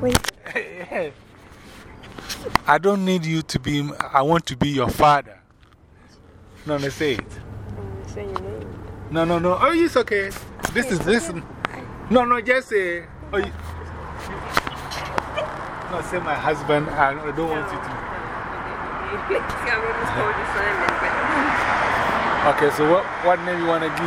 Wait. I don't need you to be, I want to be your father. No, no, say it. Say your name. No, no, no. Oh, it's okay. This is this. No, no, just say. Oh, you, no, say my husband. I don't want you to. Okay, so what, what name you want to give me?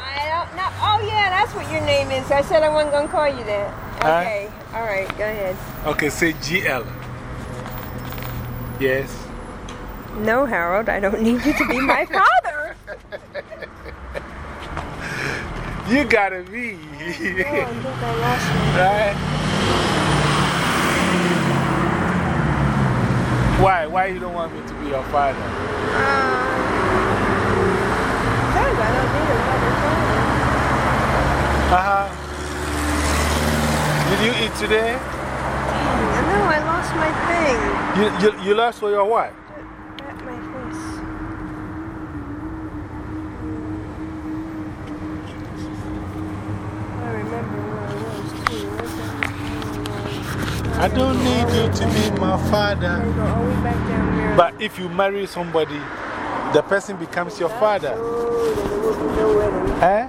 I don't know. Oh, yeah, that's what your name is. I said I wasn't going to call you that. Okay. All right, go ahead. Okay, say GL. Yes. No, Harold, I don't need you to be my father. You gotta be. oh, I think I lost you. right? Why? Why you don't want me to be your father? Um, because I don't need another father. Uh huh. Did you eat today? I know, I lost my thing. You, you, you lost for your what? At my face. I remember where I was too. I don't need you to be my father. Go all the way back down there. But if you marry somebody, the person becomes your father. There will be no wedding. Eh?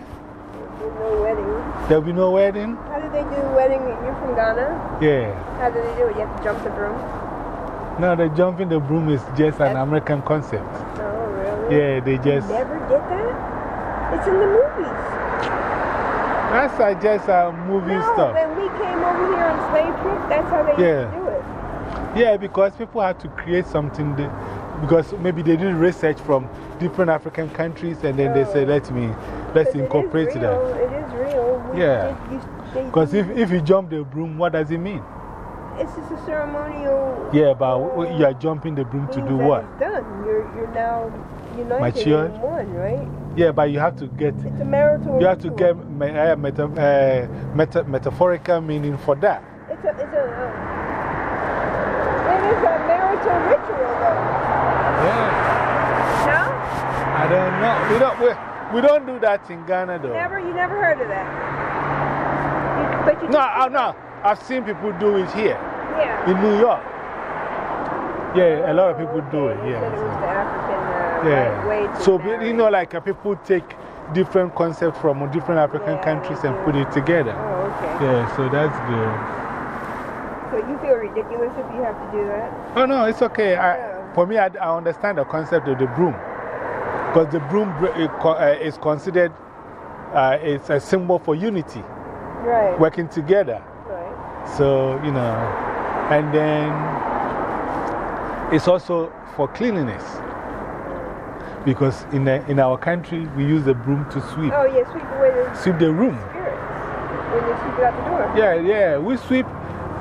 No wedding. There'll be no wedding? They do wedding? You're from Ghana? Yeah. How do they do it? You have to jump the broom? No, the jumping the broom is just an American concept. Oh, really? Yeah, they just. You never did that? It's in the movies. That's uh, just a movie no, stuff. when we came over here on slave trip, that's how they Yeah. used to do it. Yeah, because people had to create something. They, because maybe they did research from different African countries and then they said, let me, let's But it is incorporate real, that. It is real. We Yeah. did- Because if, if you jump the broom, what does it mean? It's just a ceremonial. Yeah, but you are jumping the broom to do what? Done. You're, you're now united Matured? in one, right? Yeah, but you have to get, It's a marital. you have to get me, uh, meta, uh, meta, metaphorical meaning for that. It's a. It's a uh, it is a marital ritual, though. Yeah, No? I don't know. We don't, we, we don't do that in Ghana though. Never. You never heard of that. You, but you No, I, no, I've seen people do it here Yeah. in New York. Yeah, a lot of people do it, yeah. said it was so- African uh, Yeah. right So, marry. you know, like uh, people take different concepts from different African Yeah, countries and put it together. Oh, okay. Yeah, so that's good. So you feel ridiculous if you have to do that? Oh, no, it's okay. I, for me, I, I understand the concept of the broom. Because the broom br- it co- uh, is considered uh, it's a symbol for unity, Right. working together. Right. So, you know, and then it's also for cleanliness. Because in, the, in our country, we use the broom to sweep, Oh, yeah, sweep away the sweep the room. spirits when they sweep it out the door. Yeah, yeah, we sweep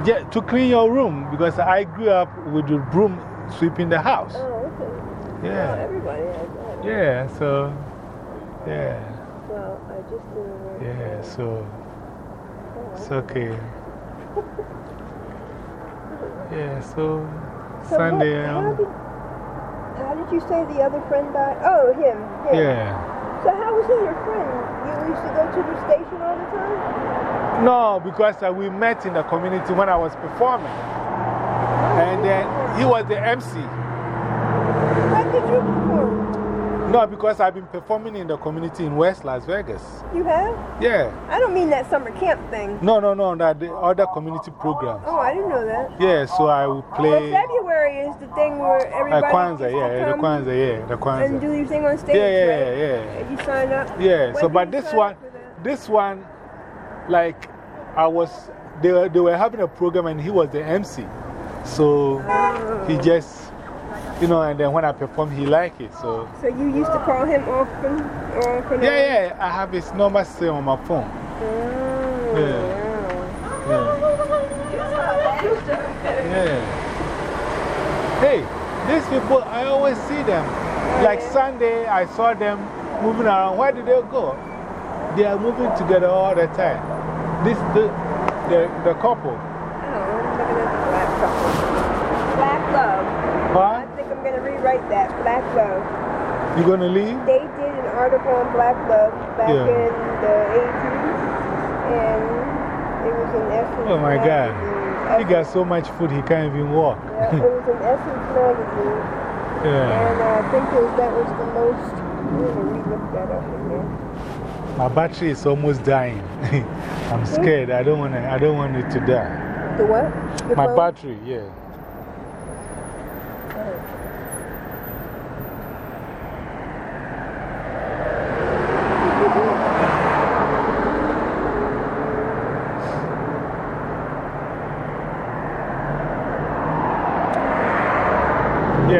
yeah, to clean your room because I grew up with the broom sweeping the house. Oh, okay. Well, Yeah, everybody has that. yeah, so, yeah, Well, I just didn't. yeah, so it's okay. Yeah, so So what- Sunday, how, um, did, how did you say the other friend died? Oh, him. him. yeah. So, how was he your friend? You used to go to the station all the time? No, because uh, we met in the community when I was performing. And then he was the MC. How did you? No, because I've been performing in the community in West Las Vegas. You have? Yeah. I don't mean that summer camp thing. No, no, no, that the other community programs. Oh, I didn't know that. Yeah, so I will Well, play. February is the thing where Uh, everybody. Kwanzaa, gets to yeah, the Kwanzaa, yeah, the And do your thing on stage. Yeah, yeah, right? yeah, And You sign up? yeah. When So, but this one, up for that? this one, like, I was, they were, they were having a program and he was the MC. So he just, you know, and then when I perform, he l i k e it. So, So you used to call him often? Often yeah, yeah, I have his number still on my phone. Oh, Yeah. wow. Yeah. Yeah. Hey, these people, I always see them. Oh, like Sunday, I saw them moving around. Where did they go? They are moving together all the time. This, the, the, the couple. Oh, I'm looking at the black couple. Black love. I Huh? think I'm going to rewrite that. Black love. You gonna leave? They did an article on black love back Yeah. in the 80s. And it was an essence. Oh my God. He got so much food he can't even walk. Yeah, it was in Essence magazine. yeah. And uh, I think was, that was the most. I'm going to re-look that up again. My battery is almost dying. I'm scared. I don't, wanna, I don't want it to die. The what? My phone? battery, yeah.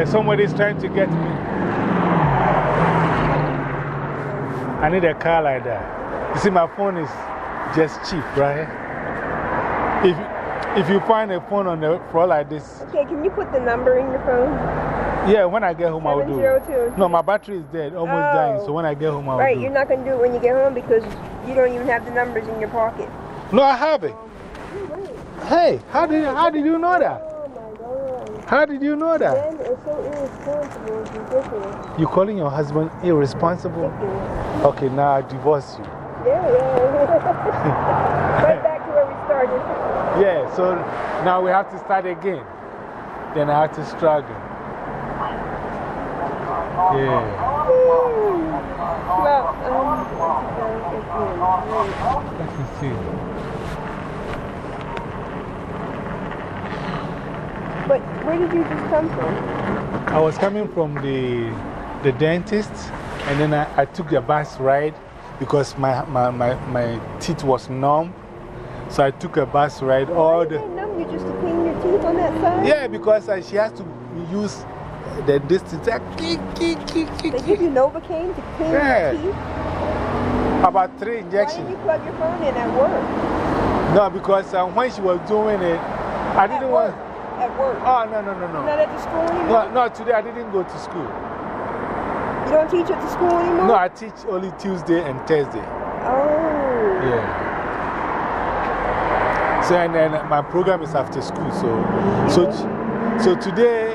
Yeah, somebody's trying to get me. I need a car like that. You see, my phone is just cheap, right? If, if you find a phone on the floor like this, Okay, can you put the number in your phone? yeah, when I get home, I will do it. 702. No, my battery is dead, almost oh. dying. So Oh. when I get home, I will Right, do you're not going to do it when you get home because you don't even have the numbers in your pocket. No, I have it. Oh, hey, how did, how did you know that? How did you know that? Ben is so irresponsible. It's ridiculous. You calling your husband irresponsible? Okay, now I divorce you. Yeah, yeah. right back to where we started. Yeah, so now we have to start again. Then I have to struggle. Yeah. Well, um, Let me see. but where did you just come from? I was coming from the, the dentist, and then I, I took the bus ride because my, my, my, my teeth was numb. So I took a bus ride all You the. didn't you just to clean your teeth on that side? Yeah, because uh, she has to use the distance. They give you Novocaine to clean Yeah. your teeth? About three injections. Why didn't you plug your phone in at work? No, because uh, when she was doing it, I didn't want. At work. Oh, no, no, no, no. Not at the school anymore? No, no, today I didn't go to school. You don't teach at the school anymore? No, I teach only Tuesday and Thursday. Oh. Yeah. So, and then my program is after school. So, so, so today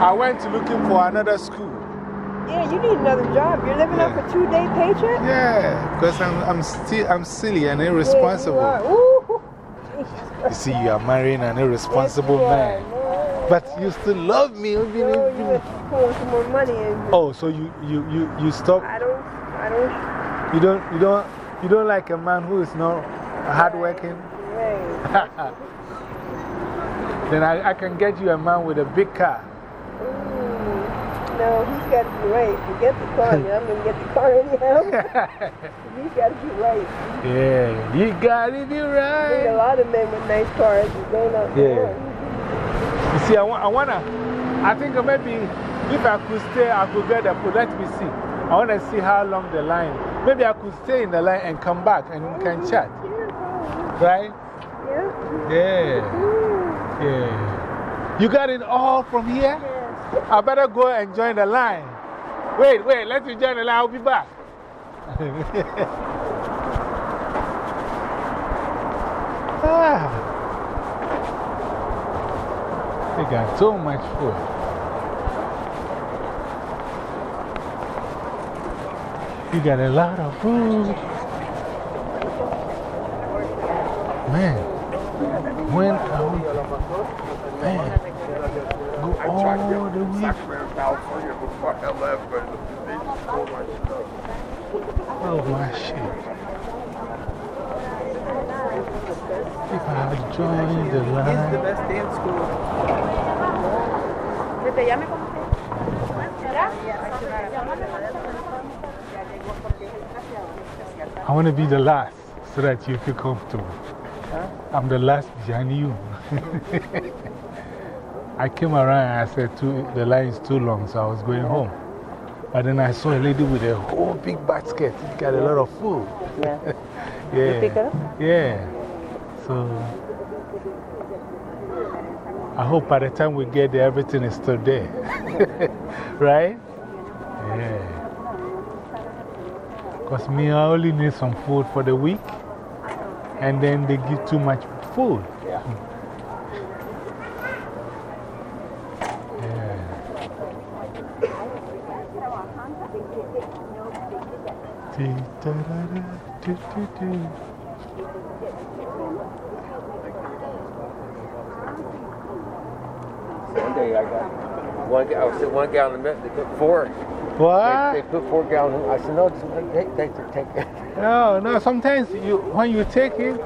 I went looking for another school. Yeah, you need another job. You're living off a two day paycheck? Yeah, because I'm, I'm, still, I'm silly and Yeah, irresponsible. are. You see, you are marrying an irresponsible Yes, man. No. But you still love me. No, you have to pour some more money. Oh, so you, you, you, you stop. I don't, I don't. You don't, you, don't, you don't like a man who is not hardworking? Right. then I, I can get you a man with a big car. Mm. No, he's got to be right. Forget the car. yeah, I'm going to get the car anyhow. he's got to be right. Yeah, you gotta be There's a lot of men with nice cars. but They're not Yeah. You see, I, wa I wanna, I think maybe if I could stay, I could get food. Let me see. I wanna see how long the line. Maybe I could stay in the line and come back and we can chat. Right? Yeah. Yeah. Mm. Yeah. You got it all from here? I better go and join the line. Wait, wait, let me join the line. I'll be back. Ah. They got so much food. You got a lot of food. Man, when are we? Man, go all the way. I left, but they just stole my stuff. Oh, my shit. If I had joined the It's the line. best dance school. I want to be the last so that you feel comfortable. I'm the last behind you. I came around and I said, too, the line is too long, so I was going home. But then I saw a lady with a whole big basket. She got a lot of food. Yeah. Yeah. pick it up? Yeah. So I hope by the time we get there, everything is still there. right? Yeah. Because me, I only need some food for the week. And then they give too much food. Yeah. Yeah. day I got one. I was one gallon of milk. They put four. What? They, they put four gallons. I said no. Just take, take, take, take. No, no, sometimes you, when you take it,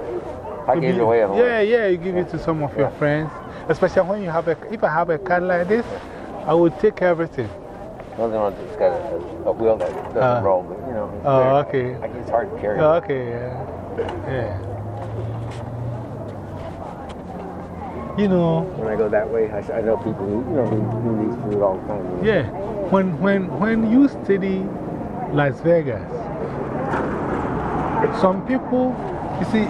I gave it away. Yeah, yeah, you give it to some of your friends. Especially when you have a, if I have a car like this, I would take everything. Another one that's got a, a wheel that doesn't Uh, roll, but you know. it's oh, okay. I it's hard to carry. Oh, okay, yeah. yeah. You know, When I go that way, I know people who, you know, who, who needs food all the time. you know. yeah, when, when, when you study Las Vegas, some people, you see,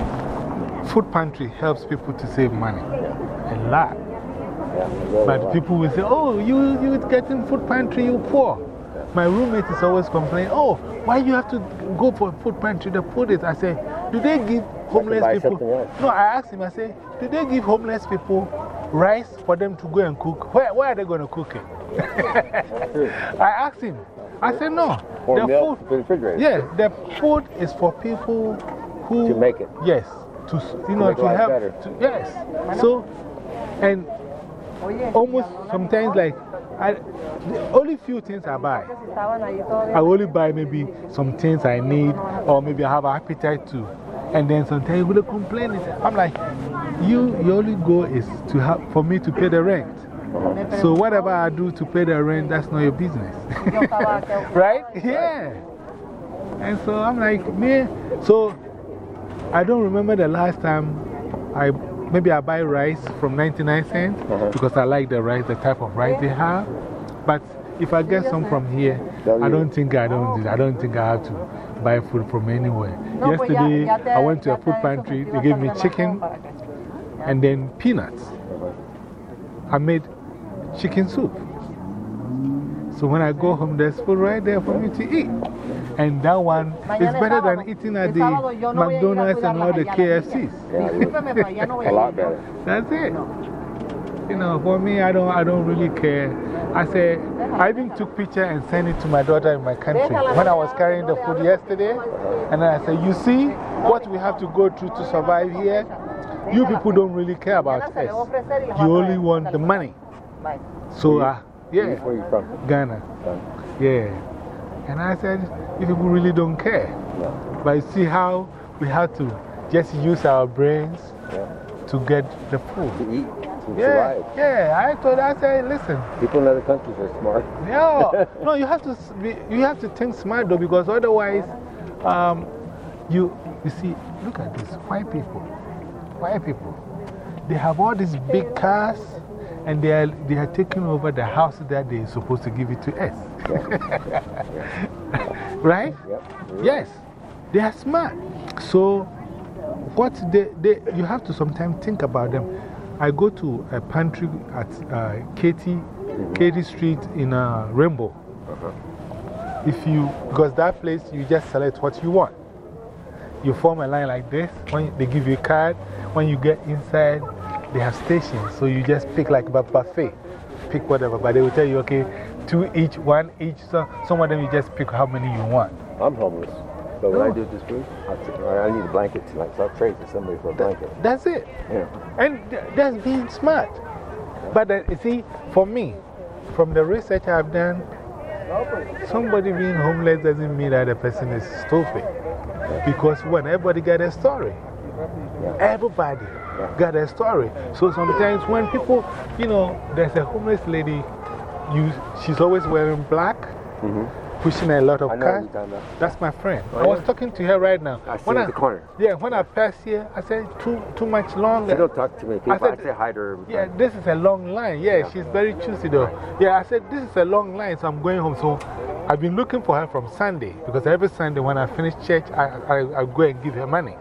food pantry helps people to save money a lot. Yeah, really a But people will say, oh, you, you getting food pantry, you poor. My roommate is always complaining, oh, why you have to go for food pantry? The food is, I say, do they give homeless people? No, I asked him, I say, do they give homeless people rice for them to go and cook? Where, where are they going to cook it? I asked him, I said, no. Or the milk food, refrigerator. the food is for people who. To make it. Yes. To, you know, to better. To, yes. So, and almost sometimes like, I, the only few things I buy. I only buy maybe some things I need, or maybe I have an appetite to. And then sometimes people complain. I'm like, you, your only goal is to have, for me to pay the rent. So whatever I do to pay the rent, that's not your business. right? Yeah. And so I'm like, man, so I don't remember the last time I, maybe I buy rice from 99 cents -huh. because I like the rice, the type of rice they have. But if I get some from here, I don't think I don't, I don't think I have to buy food from anywhere. Yesterday, I went to a food pantry, they gave me chicken and then peanuts. I made chicken soup. So when I go home, there's food right there for me to eat. And that one is better than eating at the McDonald's and all the KFCs. Yeah, a lot better. That's it. You know, for me, I don't, I don't really care. I say, I even took picture and sent it to my daughter in my country when I was carrying the food yesterday. And I said, you see what we have to go through to survive here? You people don't really care about us. You only want the money. So, uh, yeah, Where you from? Ghana. Yeah. And I said, you people really don't care. But you see how we have to just use our brains Yeah. to get the food. To eat, to Yeah, survive. yeah. I told her, I said, listen, People in other countries are smart. Yeah. no, you have to, be, you have to think smart though, because otherwise, um, you, you see, look at this white people, white people, they have all these big cars and they are, they are taking over the house that they're supposed to give it to us. right? Yep. Yes, they are smart. So, what they, they, you have to sometimes think about them. I go to a pantry at uh, Katie, Katie Street in uh, Rainbow. If you, because that place, you just select what you want. You form a line like this. When they give you a card, when you get inside, they have stations. So you just pick like a buffet. Pick whatever. But they will tell you, okay, two each, one each. So some of them you just pick how many you want. I'm homeless. But when I do this food, I, need a blanket tonight, so I'll trade to somebody for a blanket. That's it. Yeah. And th- that's being smart. But uh, you see, for me, from the research I've done, somebody being homeless doesn't mean that the person is stupid. Because when everybody got a story, Yeah. everybody got a story. So sometimes when people, you know, there's a homeless lady, you, she's always wearing black, -hmm. pushing a lot of I cars. you're talking about. That's my friend. Oh, I was yeah? talking to her right now. I see When at the corner. Yeah, when I passed here, I said, too, too much longer. She don't talk to many people. I, said- say hi to her. Yeah, this is a long line. Yeah, she's very choosy though. Yeah, I said, this is a long line, so I'm going home. So I've been looking for her from Sunday because every Sunday when I finish church, I, I, I go and give her money.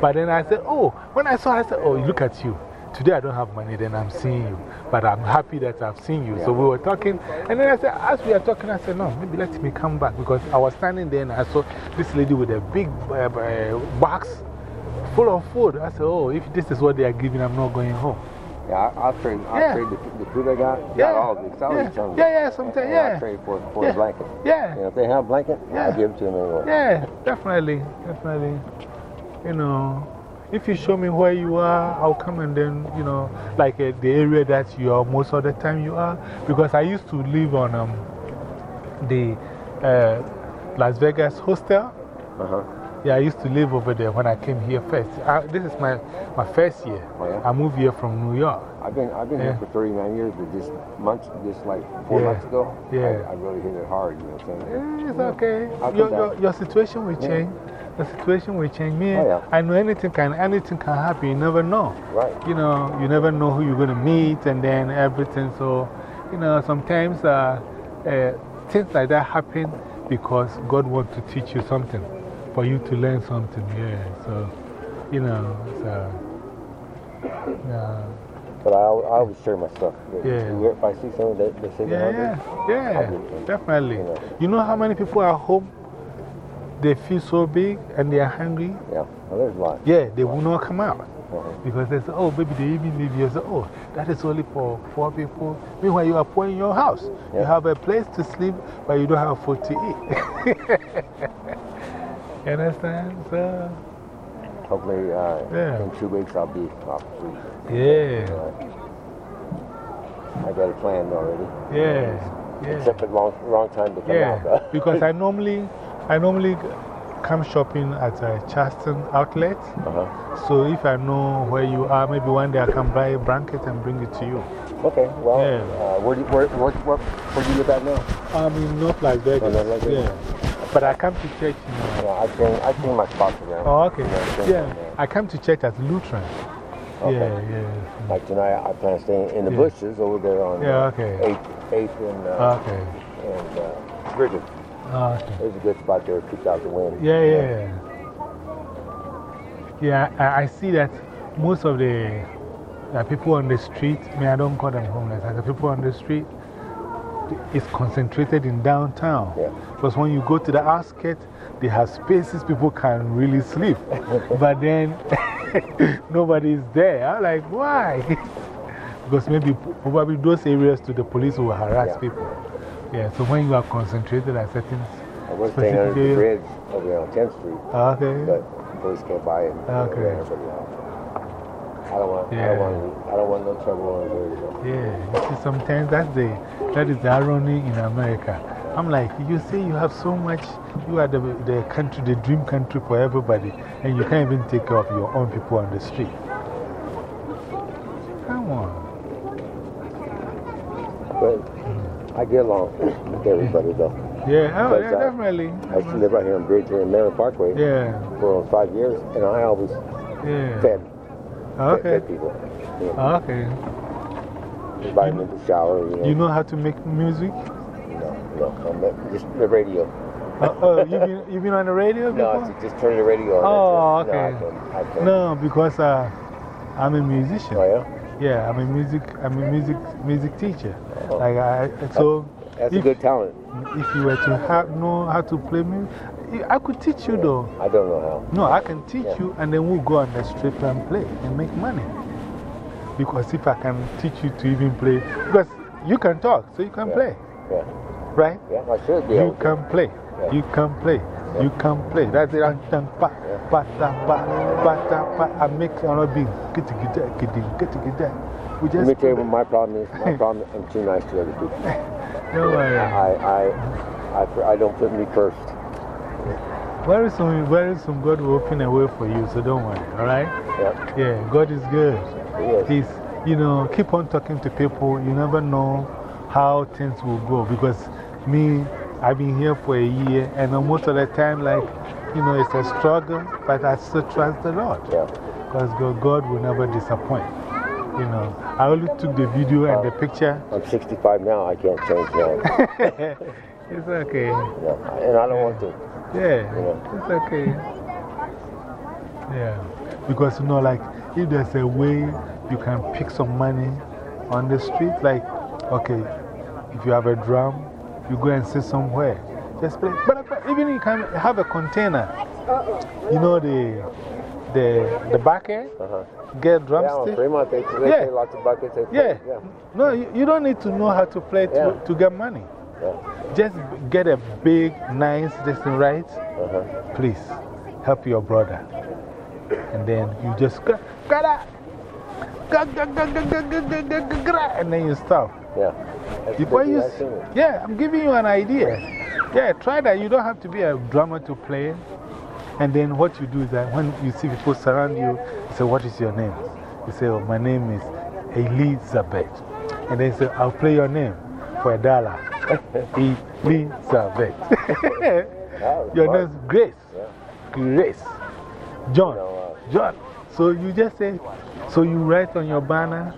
But then I said, oh, when I saw her, I said, oh, look at you. Today I don't have money, then I'm seeing you. But I'm happy that I've seen you. So we were talking. And then I said, as we are talking, I said, no, maybe let me come back because I was standing there and I saw this lady with a big uh, uh, box full of food. I said, oh, if this is what they are giving, I'm not going home. Yeah, I, I'll trade, I'll Yeah. trade the, the food I got. Yeah. Not all of it. I always Yeah. Yeah, yeah, sometimes, And yeah. I'll trade for, for Yeah. a blanket. Yeah. And if they have a blanket, Yeah. I'll give it to them anyway. Yeah, definitely, definitely. You know, if you show me where you are, I'll come and then, you know, like uh, the area that you are most of the time you are. Because I used to live on um, the uh, Las Vegas hostel. Uh huh. Yeah, I used to live over there when I came here first. I, this is my, my first year. Oh, yeah? I moved here from New York. I've been, I've been Yeah. here for 39 years, but just months, just like four Yeah. months ago, Yeah. I, I really hit it hard, you know what I'm saying? Eh, It's okay. Your, your, your situation will change. The situation will change. Me, Oh, yeah. I know anything can, anything can happen. You never know. Right. You know, you never know who you're going to meet and then everything. So, you know, sometimes uh, uh, things like that happen because God wants to teach you something, for you to learn something. Yeah. So, you know, so, yeah. But I, I always share my stuff. Yeah. If I see something that they say Yeah, they're hungry, yeah, yeah, definitely. You know. You know how many people are home? They feel so big and they are hungry. yeah, well, there's a lot. Yeah, they will not come out. Uh-huh. Because they say, oh, baby, they even leave you. Say, oh, that is only for poor people. Meanwhile, you are poor in your house. You have a place to sleep, but you don't have food to eat. you understand? So, Hopefully, uh, Yeah. in two weeks I'll be off free. yeah, Uh, I got it planned already. yeah, yeah. Except for long, wrong time to come Yeah, out. because I normally, I normally come shopping at a Charleston outlet. uh-huh. So if I know where you are, maybe one day I can buy a blanket and bring it to you. Okay, well, Yeah. uh, where, do you, where, where, where, where do you live at now? I'm in North Las Vegas. North Las Vegas. Yeah. But I come to church, you know. Yeah, I change, I change my spot around. Oh, okay. You know, Yeah. I come to church as Lutheran. Okay. Yeah, yeah. Like tonight, I plan to stay in the Yeah. bushes over there on Yeah, uh, okay. 8th, 8th and, uh, Okay. and uh, Bridger. Oh, okay. There's a good spot there, keeps out the wind. Yeah, yeah. Yeah, I, I see that most of the uh, people on the street, I mean, I don't call them homeless, like the people on the street, it's concentrated in downtown. Yeah. Because when you go to the outskirts, they have spaces people can really sleep. but then nobody is there. I'm like, why? because maybe probably those areas to the police will harass Yeah. people. Yeah, so when you are concentrated at certain I was staying under the bridge over there on 10th Street, ah, Okay. but police came by and you Okay. everybody out. I don't want, I don't want, I don't want no trouble on there. So. Yeah, you see, sometimes that's the, that is the irony in America. I'm like, you say you have so much, you are the, the country, the dream country for everybody, and you can't even take care of your own people on the street. Come on. But I get along with everybody though. Yeah, oh, But, yeah, uh, definitely. I used to live right here in Bridge, here in Maryland Parkway Yeah, for almost five years, and I always yeah. fed, Okay, fed people. You know, okay. invite them into shower. You know, You know how to make music? No, no, I'm not- just the radio. Uh, oh, you've been, you've been on the radio No, before? it's just turn the radio on. Oh, okay. No, I can't. I can't. No, because uh, I'm a musician. Oh, yeah? Yeah, I'm a music, I'm a music, music teacher. Oh. Like I, so That's a if, good talent. if you were to have, know how to play music, I could teach you though. I don't know how. No, I can teach Yeah. you and then we'll go on the street and play and make money. Because if I can teach you to even play, because you can talk, so you can Yeah. play. Yeah, right? yeah, I should be You can play. You can play. You can play. That's it. Pa, pa, ta, pa, pa, ta, pa. I make another beat. Get to get that, get to get to get that. We Let me just. tell you what my problem is. My problem I'm too nice to other people. Don't worry. I, I, I, I don't put me first. Very soon, very soon, God will open a way for you, so don't worry, all right? Yeah, Yeah, God is good. Yes. He's, you know, keep on talking to people. You never know how things will go. Because me, I've been here for a year, and most of the time, like, you know, it's a struggle, but I still trust the Lord. yeah. Because God, God will never disappoint. You know, I only took the video and the picture. I'm 65 now. I can't change now. it's okay. no, and I don't want to. Yeah, Yeah. it's okay. Yeah, because you know, like if there's a way you can pick some money on the street, like, okay, if you have a drum, you go and sit somewhere. Just play. But, even you can have a container, you know, the, the, the bucket, -huh. get drumstick. Yeah, well, yeah. Lots of buckets yeah. Yeah. No, you, you, don't need to know how to play to, to get money. Yeah. Just get a big, nice dressing right. -huh. Please help your brother. And then you just, and then you stop. Yeah. That's Before pretty you, nice, s- yeah, I'm giving you an idea. Yeah, try that. You don't have to be a drummer to play. And then what you do is that when you see people surround you, you say, What is your name? You say, Oh, my name is Elizabeth. And then you say, I'll play your name for a dollar. Elizabeth. Your name's Grace. Grace. John. John. So you just say, so you write on your banner,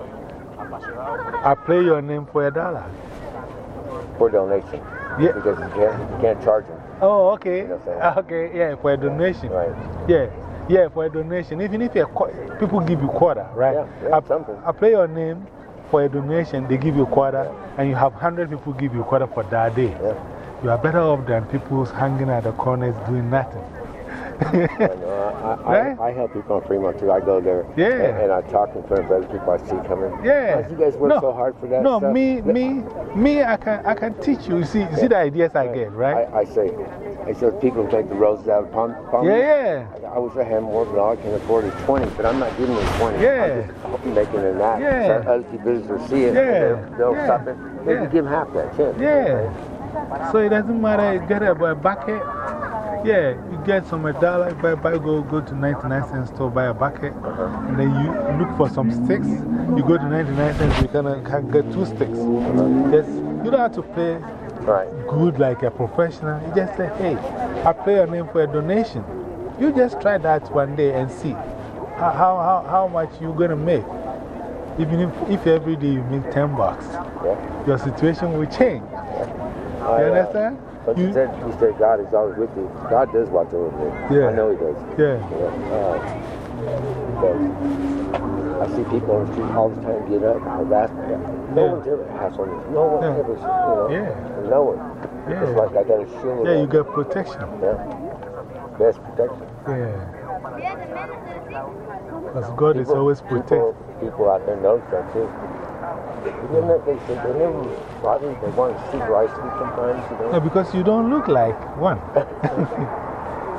I play your name for a dollar. For donation. Yeah. Because you can't, you can't charge them. Oh, okay. You know Okay, yeah, for a donation. Right. Yeah, yeah, for a donation. Even if people give you quarter, right? Yeah, yeah, I, something. I play your name for a donation, they give you quarter, and you have 100 people give you quarter for that day. Yeah. You are better off than people hanging at the corners doing nothing. I. I, I, Right? I, I help people on Fremont too. I go there Yeah. and, and I talk in front of other people I see coming. Yeah. "Guys, You guys work no, so hard for that. No, stuff." me, me, me, I can, I can teach you. You see, see the ideas I get, right? I, I say, I say, people make the roses out of palm, palm yeah, yeah. I wish I had more, but all I can afford is 20, but I'm not giving them 20. Yeah. I'm just making it that. Yeah. So other people see it. Yeah. They'll, they'll Yeah. stop it. Maybe Yeah. give them half that chance. Yeah. So it doesn't matter, you get a bucket. Yeah, you get some a dollar, buy, buy, go, go to 99 cent store, buy a bucket. And then you look for some sticks. You go to 99 cents, you can, can get two sticks. Yes, you don't have to pay Right. good like a professional. You just say, hey, I play your name for a donation. You just try that one day and see how, how, how, much you're going to make. Even if, if every day you make 10 bucks, Yeah. your situation will change. You uh, understand? But you, You- said, you said God is always with you. God does watch over me. Yeah. I know He does. Yeah. You uh, because I see people on the street all the time get up and ask me. No Yeah. one's ever asked on this. No one ever, you know. Yeah. No one. Yeah. It's like I got a shield. Yeah, you up. get protection. Yeah. Best protection. Yeah. Because God is People- always people, protect. people out there notice that too. You know, they, they, they never bother. They want to see I sleep sometimes, you know. No, because you don't look like one.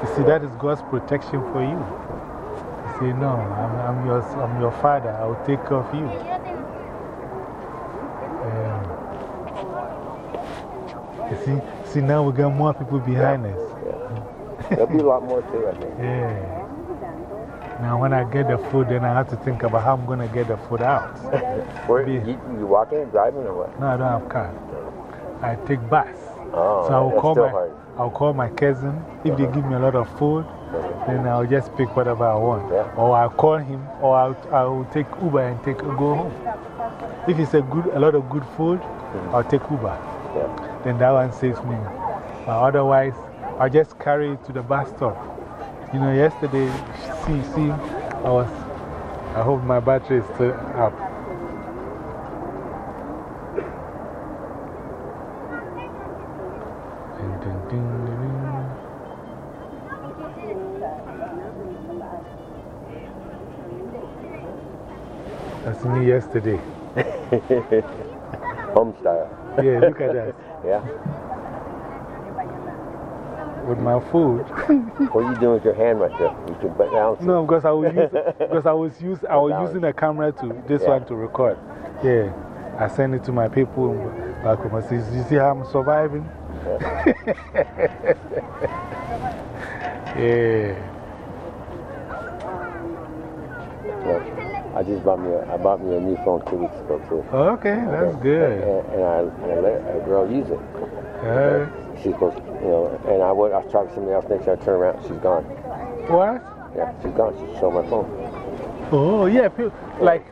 you see, that is God's protection for you. You say, no, I'm, I'm, your, I'm your father. I will take care of you. Yeah. You see, see, now we got more people behind us. There'll be a lot more too, I think. Yeah. Now, when I get the food, then I have to think about how I'm going to get the food out. Where, you, you walking or driving or what? No, I don't have car. I take bus. Oh, So I will that's call my, hard. I'll call my cousin. If they give me a lot of food, then I'll just pick whatever I want. Yeah. Or I'll call him, or I'll, I'll take Uber and take, go home. If it's a, good, a lot of good food, mm-hmm. I'll take Uber. Yeah. Then that one saves me. But otherwise, I'll just carry it to the bus stop. You know, yesterday, see, see, I was, I hope my battery is still up. That's me yesterday. Home style. Yeah, look at that. Yeah. With my food. What are you doing with your hand right there? You can balance it. No, because I was, use, because I was, use, I was using a camera to this Yeah. one to record. Yeah. I send it to my people back home. I say, You see how I'm surviving? yeah. Yeah. I just bought me a, I bought me a new phone two weeks ago too. Okay, that's good. And, and, I, and I let a girl use it. Uh, She's supposed, you know, and I went, I was talking to somebody else next time I turn around, she's gone. what? Yeah, she's gone. She stole my phone. Oh, yeah. pe- Like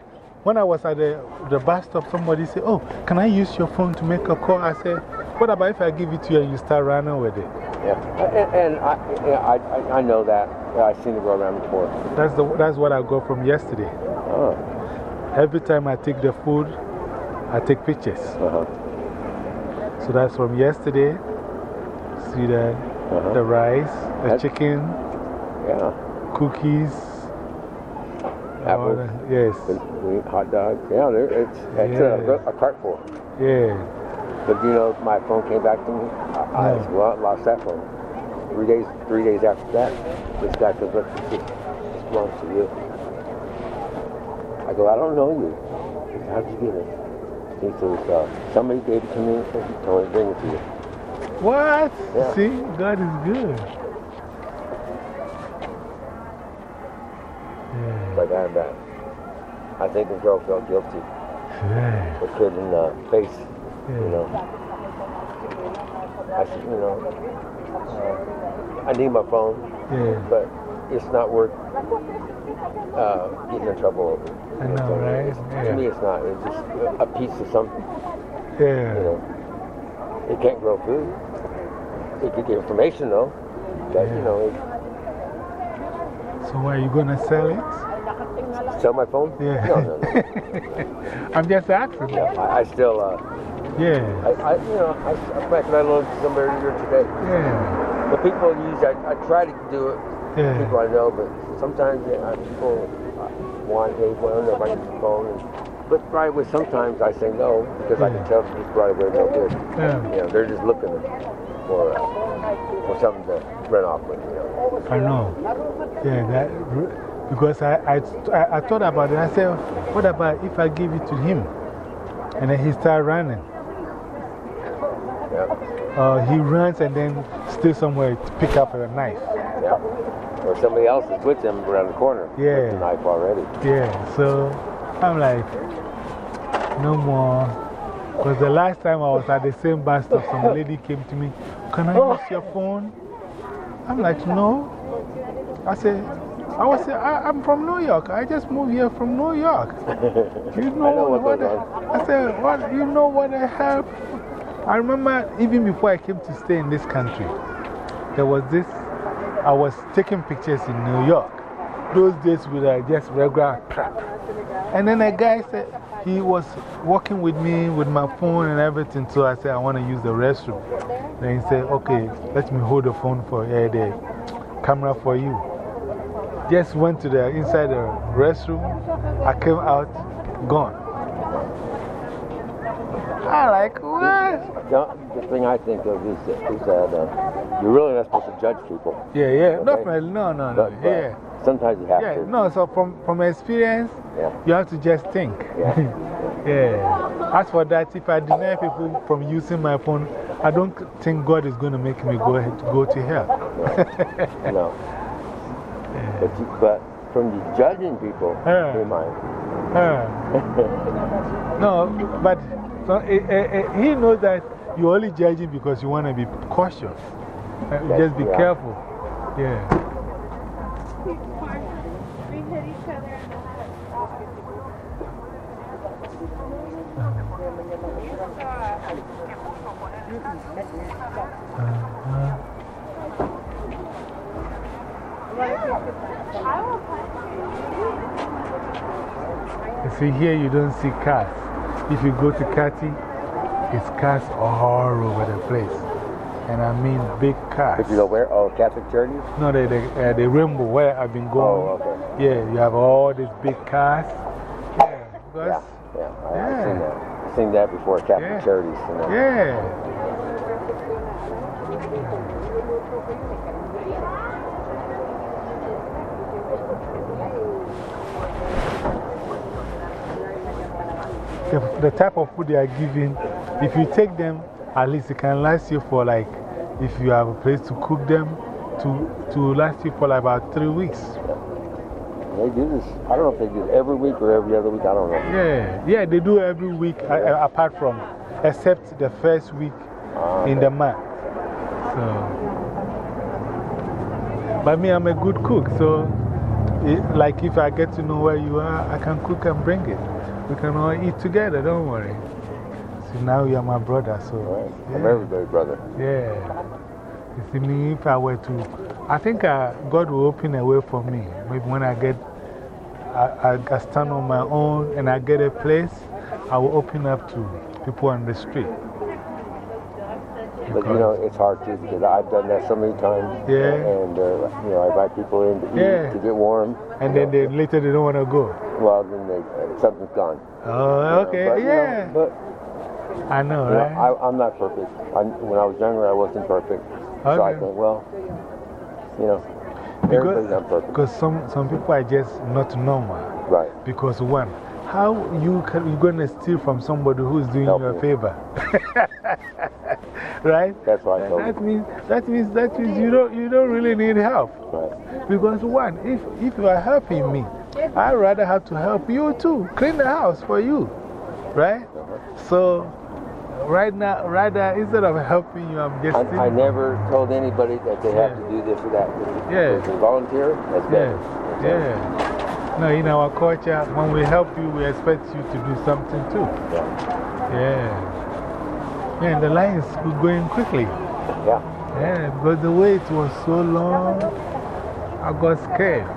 when I was at the, the bus stop, somebody said, Oh, can I use your phone to make a call? I said, What about if I give it to you and you start running with it? Yeah. And, and I, yeah, I, I, know that. I've seen it go around before. That's, the, that's what I got from yesterday. Oh. Every time I take the food, I take pictures. Uh huh. So that's from yesterday. See the, Uh-huh. the rice, the chicken, Yeah. cookies. all Apples. the- yes. Hot dogs. Yeah, it's, it's Yeah. a, a cart full. Yeah. But you know, my phone came back to me. I, Yeah. well, lost that phone. Three days, three days after that, this guy comes up and says, belongs to you. I go, I don't know you. How'd you get it? He says, uh, somebody gave it to me and he told me to bring it to you. What? Yeah. See, God is good. Yeah. Like I'm back. I think the girl felt guilty. Yeah. Kid in the face, you know. I said, you know, uh, I need my phone, Yeah. but it's not worth uh, getting in trouble over. I know, right? To me, it's not. It's just a piece of something. You Yeah. know, it can't grow food. It could get information though. You know, it, So, are you going to sell it? sell my phone. Yeah. No, no, no. I'm just asking. no I, I still, uh, Yeah. I, I, you know, I, I back when I learned somebody earlier today. Yeah. The people use, I, I try to do it. Yeah. People I know, but sometimes yeah, uh, people uh, want, hey, well, if I use the phone. And, but right away, sometimes I say no because I can Yeah. tell people right away no good. Yeah. You know, they're just looking for, uh, for something to run off with. You know. I know. Yeah, that, because I, I, I, thought about it. I said, what about if I give it to him? And then he start running. Yeah. Uh, he runs and then stay somewhere to pick up a knife. Yeah. Or somebody else is with him around the corner. Yeah. With the knife already. Yeah, so I'm like, no more. Because the last time I was at the same bus stop, some lady came to me, Can I use your phone? I'm like, No. I said, I was I, I'm from New York. I just moved here from New York. You know, I know what what goes I, I said, what, You know what I have? I remember even before I came to stay in this country, there was this, I was taking pictures in New York. Those days with uh, just regular crap. And then a guy said, he was walking with me with my phone and everything. So I said, I want to use the restroom. Then he said, okay, let me hold the phone for uh, the camera for you. Just went to the inside the restroom. I came out, gone. I like, what? The, the thing I think of is, that- is that uh, you're really not supposed to judge people. Yeah, yeah. Okay. Definitely. No, no, no. But, yeah. sometimes you have Yeah, to. no, so from, from experience, Yeah. you have to just think. Yeah. yeah. As for that, if I deny people from using my phone, I don't think God is going to make me go, ahead, go to hell. No. But, you, but from you judging people, Yeah. they mind. No, but eh, eh, eh, he knows that you're only judging because you want to be cautious. Uh, Yes, just be yeah. careful. Yeah. We hit each other. You see, here you don't see cars. If you go to Kati, it's cars all over the place. And I mean big cars. If you go where? Oh, Catholic charities? No, the, the, uh, the rainbow where I've been going. Oh, okay. Yeah, you have all these big cars. Yeah, because, Yeah, yeah. I, I've Yeah. seen that. I've seen that before, Catholic Yeah. charities. You know. yeah. The, the type of food they are giving, if you take them, at least it can last you for like, if you have a place to cook them, to, to last you for like about three weeks. They do this, I don't know if they do it every week or every other week. I don't know. Yeah, yeah, they do every week uh, uh, apart from, except the first week Ah, in the month. So, but me, I'm a good cook. So, it, like if I get to know where you are, I can cook and bring it. We can all eat together, don't worry. See, now you're my brother. So, Right. yeah. I'm everybody's brother. Yeah. You see, me, if I were to, I think uh, God will open a way for me. Maybe when I get, I, I, I stand on my own and I get a place, I will open up to people on the street. But you know, it's hard too because I've done that so many times. Yeah. And, uh, you know, I invite people in to eat, Yeah. to get warm. And then they, later they don't want to go. Well, then they, something's gone. Oh, you know, okay. but, you know, yeah. but I know, you know, right? I, I'm not perfect. I, when I was younger, I wasn't perfect. So I think, well, you know, Everybody's on purpose. Because some, some people are just not normal. Right. Because one, how you can, you going to steal from somebody who's doing Help you a favor? right? That's told That means, that means, that means you, don't, you don't really need help. Right. Because one, if, if you are helping me, I'd rather have to help you too. Clean the house for you. Right? Uh-huh. So, right now, rather, instead of helping you, I'm just. I, I never told anybody that they have to do this or that. Yeah. If you volunteer, that's better. Yeah. Yeah. No, in our culture, when we help you, we expect you to do something too. Yeah. Yeah. Yeah, the line is going quickly. Yeah. Yeah, but the wait was so long, I got scared.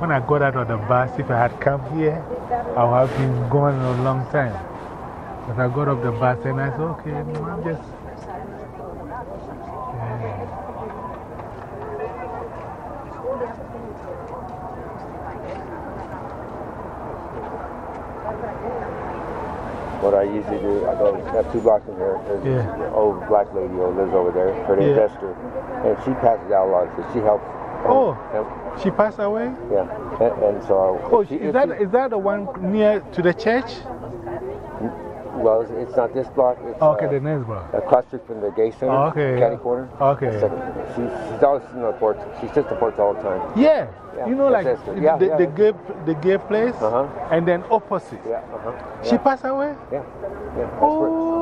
When I got out of the bus, if I had come here, I would have been gone a long time. But I got off the bus and I said, okay, I'm just. What I usually do, I go, got two blocks in here. There's Yeah. this old black lady who lives over there. Her Yeah. Esther. And she passes out a lot. So she helps. Oh. She passed away? yeah. And, and so. I- Oh, she- is that, she- is that the one near to the church? well, it's- it's not this block. It's, Okay, uh, the next block. across street from the gay center. Oh, okay. Caddy corner. Okay. She's, she's always sitting on the porch. She sits on the porch all the time. Yeah, Yeah, you know, like Esther. the, Yeah, the, the, gay, the gay place, Uh-huh. and then opposite. Yeah. Uh-huh. She passed away? Yeah. Oh.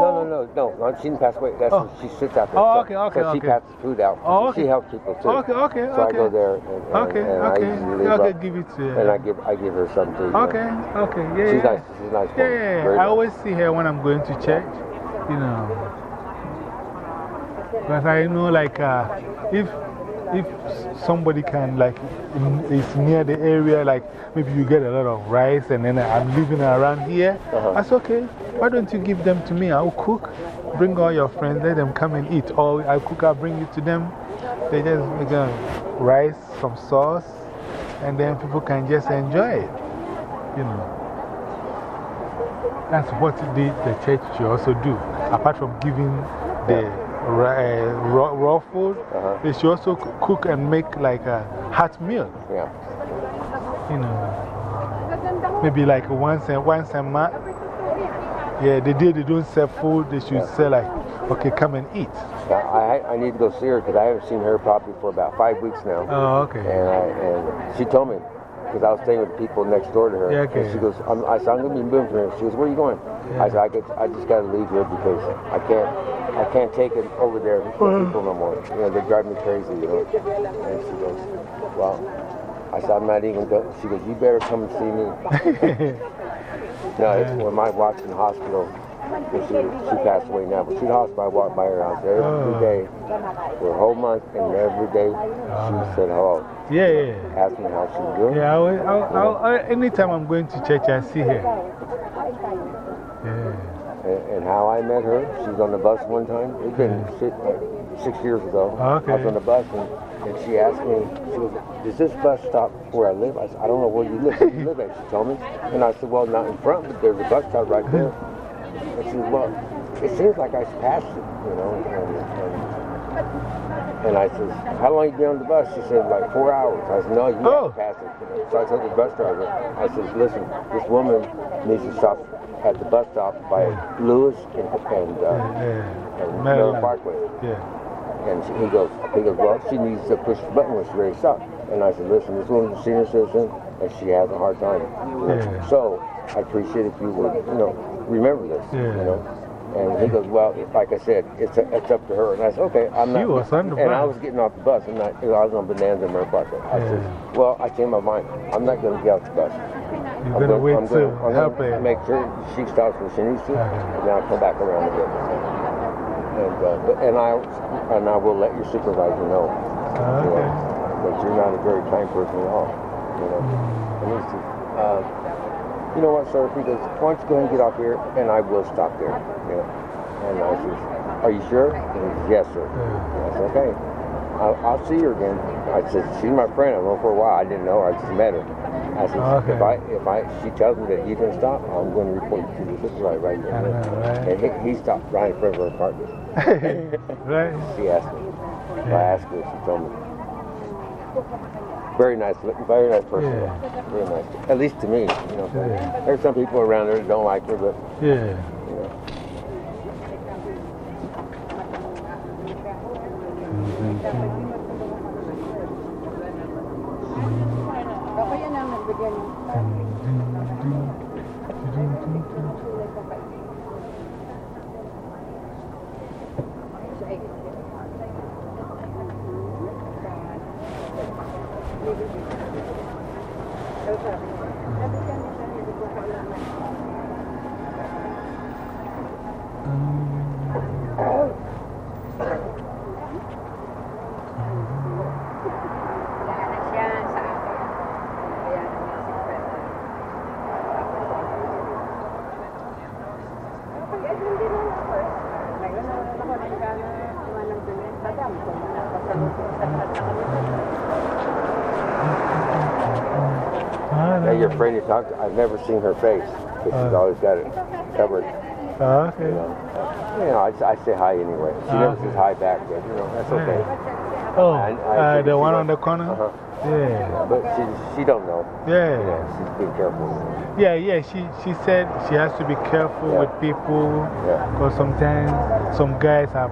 No, no, no, no, no. She didn't pass away. That's Oh. she sits out there. Oh, So- okay, okay, So she okay. passes food out. Oh, okay. She helps people too. Okay, okay, So I go there and, and, Okay, and I usually Okay, give it to her. and I give I give her some too. know. Okay, okay, yeah. She's yeah. nice. She's nice. Yeah, yeah, yeah. I always see her when I'm going to church, you know. Because I know, like, uh, if, if somebody can, like, in- is near the area, like, maybe you get a lot of rice and then I'm living around here, -huh. that's okay. Why don't you give them to me? I'll cook, bring all your friends, let them come and eat. Or I'll cook, I'll bring it to them. They just make a rice, some sauce, and then people can just enjoy it, you know. That's what the, the church should also do. Apart from giving the Eh, raw, raw food, -huh. they should also cook and make like a hot meal. Yeah. You know, maybe like once a, once a month. Yeah, the day they don't sell food, they should say, like, okay, come and eat. Yeah, I, I need to go see her because I haven't seen her probably for about five weeks now. Oh, okay. And, I, and she told me, because I was staying with people next door to her. Yeah, okay. And she goes, I'm, I said, I'm going to be moving from here. She goes, where are you going? Yeah. I said, I, get, I just got to leave here because I can't, I can't take it over there with people no more. You know, they drive me crazy, you know. And she goes, well, I said, I'm not even going. She goes, you better come and see me. no, it's when my wife's in the hospital. Well, She, she passed away now, but she's hospital. I walk by her uh, house every Oh. day for a whole month, and every day she ah. said hello, Yeah, yeah. asked me how she's doing. Yeah, I will, I'll, I'll, I- anytime I'm going to church, I see her. Yeah. And, and how I met her, she was on the bus one time. It's been six, six years ago. Ah, okay. I was on the bus and, and she asked me, she goes, does this bus stop where I live? I said, I don't know where you live. Where do you live at? She told me. And I said, well, not in front, but there's a bus stop right there. She said, well, it seems like I passed it, you know. And, and, and I said, how long you been on the bus? She said, like four hours. I said, no, you Oh. have to pass it. You know. So I told the bus driver, I said, listen, this woman needs to stop at the bus stop by Lewis and, and, uh, Yeah. and Maryland. Maryland Parkway. Yeah. And she, he goes, he goes, well, she needs to push the button when she's ready to stop. And I said, listen, this woman's a senior citizen and she has a hard time. Yeah. So I appreciate if you would, you know, remember this. Yeah. You know. And he goes, well, like I said, it's, it's up to her. And I said, okay, I'm She not. was on the and I was getting off the bus, and I, I was on Bonanza and Parkway. I Yeah. said, well, I changed my mind. I'm not going to get off the bus. You're going to wait I'm to I'm help gonna her. Make sure she stops when she needs to, and then I'll come back around again. And, uh, but, and I and I will let your supervisor know. you Okay. know, that you're not a very kind person at all. You know. Mm. And he said, uh, you know what, sir? He goes, why don't you go ahead and get off here, and I will stop there. You know. And I says, are you sure? He says, yes, sir. And I said, okay. I'll, I'll see her again. I said, she's my friend. I've known for a while. I didn't know her. I just met her. I said, oh, Okay. if I, if I, she tells me that he didn't stop, I'm going to report you to the supervisor right know, right? And he, he stopped right in front of her apartment. right? She asked me. I asked her, she told me. Very nice, very nice person. Yeah. Very nice. At least to me, you know. Yeah. There's some people around there that don't like her, but Yeah. you know. Baka yan Now you're no. afraid to talk to I've never seen her face, but she's Uh. always got it covered. Ah, okay. You know, you know I, I say hi anyway. She Uh, never okay. says hi back, but you know, that's okay. Oh, uh, the one was- on the corner? Uh-huh. Yeah. But she, she don't know. Yeah. Know, she's being careful. Yeah, yeah. She, she said she has to be careful Yeah. with people Yeah. because sometimes some guys have,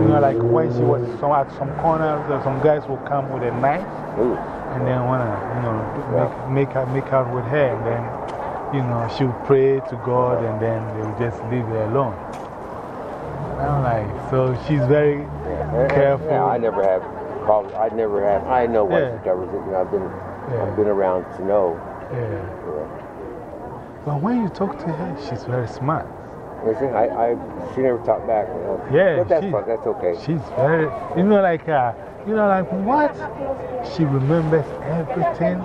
you know, like when she was some, at some corners, uh, some guys will come with a knife Ooh. and then want to, you know, Yeah. make, make, her, make out with her. And then, you know, she would pray to God and then they would just leave her alone. I'm like, so she's very Yeah. Careful. Yeah, I never have problems. I never have. I know why Yeah. covers it. You know, I've been, Yeah. I've been around to know. Yeah. Know. But when you talk to her, she's very smart. Listen, I, I, she never talked back. You know. Yeah, But that's she- fine. That's okay. She's very, you know, like, uh, you know, like what? She remembers everything.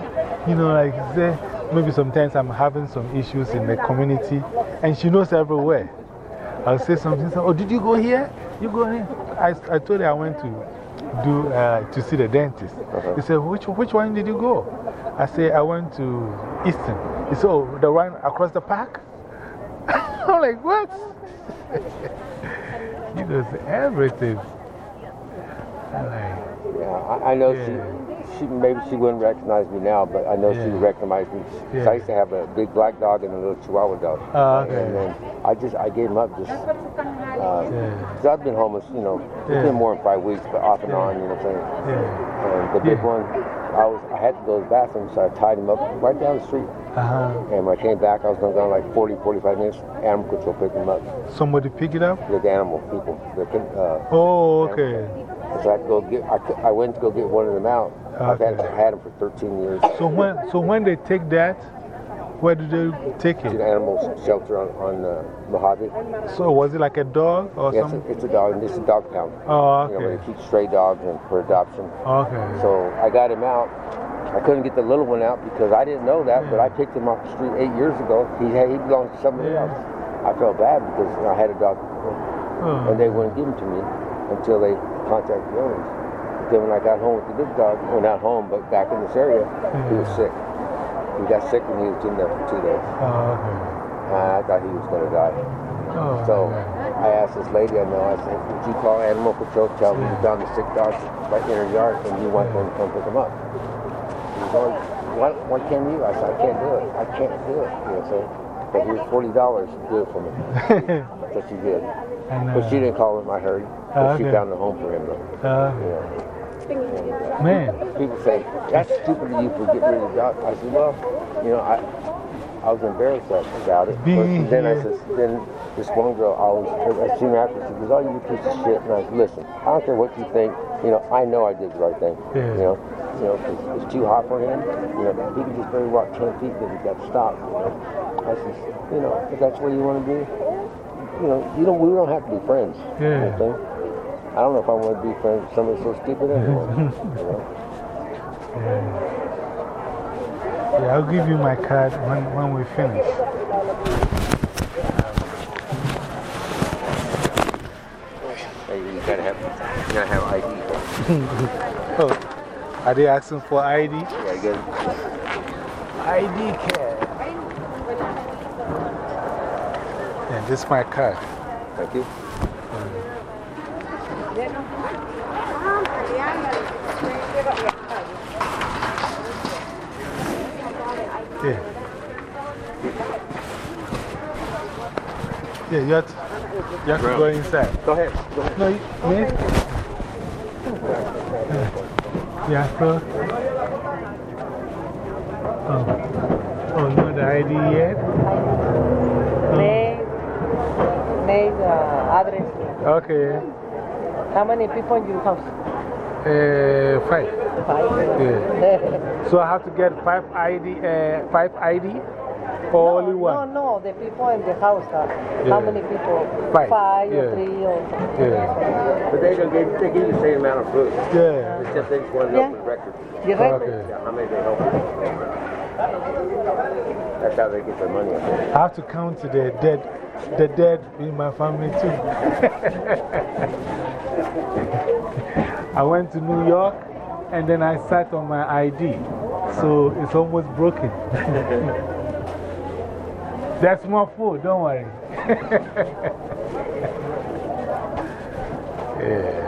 You know, like, say, maybe sometimes I'm having some issues in the community and she knows everywhere. I'll say something, say, oh, did you go here? You go here? I, I told her I went to do, uh, to see the dentist. Uh-huh. He said, which, which one did you go? I said, I went to Easton. He said, oh, the one across the park? I'm like, what? he does everything. I'm like, Yeah, I, I know Yeah. she, she, maybe she wouldn't recognize me now, but I know she Yeah. would recognize me. Yeah. I used to have a big black dog and a little Chihuahua dog. Oh, okay. And then I just, I gave him up just, uh, yeah, Cause I've been homeless, you know, It's been more than five weeks, but off and Yeah. on, you know what I'm saying? yeah. And the big Yeah. one, I was, I had to go to the bathroom, so I tied him up right down the street. Uh -huh. And when I came back, I was gone gone like 40, 45 minutes. Animal control picked him up. Somebody pick it up? The animal people. They couldn't, uh, Oh, okay. so I had to go get, I, I went to go get one of them out. I've had, Okay. had him for 13 years. So when, so when they take that, where did they take It's an it? animal shelter on, on uh, Mojave. So was it like a dog or Yes, something? it's a dog, and this is a dog pound. Oh, You know, okay. they keep stray dogs and for adoption. Okay. So I got him out. I couldn't get the little one out because I didn't know that, but I picked him off the street eight years ago. He, had, he belonged to somebody Yeah. else. I felt bad because you I had a dog before, Oh. and they wouldn't give him to me until they contacted the owners. Then when I got home with the big dog, well not home, but back in this area, he was sick. He got sick when he was in there for two days. Oh, okay. I thought he was going to die. Oh, So okay. I asked this lady I know, I said, would you call animal control, tell them you found the sick dog right in her yard and you want them to come pick him up? He's going, why, why can't you? I said, I can't do it. I can't do it. You know, so, but here's $40 to do it for me. So she did. And, But she uh, didn't call him, I heard. But she okay. found a home for him though. uh, know. Man. People say, that's stupid of you for getting rid of the dog. I said, well, you know, I, I was embarrassed about it. Being But then I said, then this one girl, I was, I seen her after, she goes, oh, you piece of shit. And I said, listen, I don't care what you think. You know, I know I did the right thing. Yeah. You know, you know, 'cause it's too hot for him. You know, he can just barely walk 10 feet because he got stopped. You know, I said, you know, if that's what you want to do, you know, you don't, we don't have to be friends. You know Yeah. what I'm saying? I don't know if I want to be friends with somebody so stupid anymore. you know? Yeah, I'll give you my card when, when we finish. Hey, you gotta have, you gotta have ID. Oh, are they asking for ID? Yeah, you gotta, ID card. And this is my card. Thank you. Mm. Yeah. Yeah, you have to, you have to go inside. Go ahead. Go ahead. No, you, me? Yeah, so. Oh. Oh, not the ID yet? Name, name, address. Okay. How many people in your house? Uh, five. Five. Yeah. So I have to get five ID, uh, five ID or only no, one? no, the people in the house. Uh, Yeah. How many people? Five. Five Yeah. or three or Yeah. But they, don't give, they give you the same amount of food. Yeah. It's just they just want to know for the record. You ready? Okay. Yeah, how many they help you. That's how they get their money. I have to count the dead, the dead in my family too. I went to New York and then I sat on my ID. So it's almost broken. That's more food, don't worry. yeah.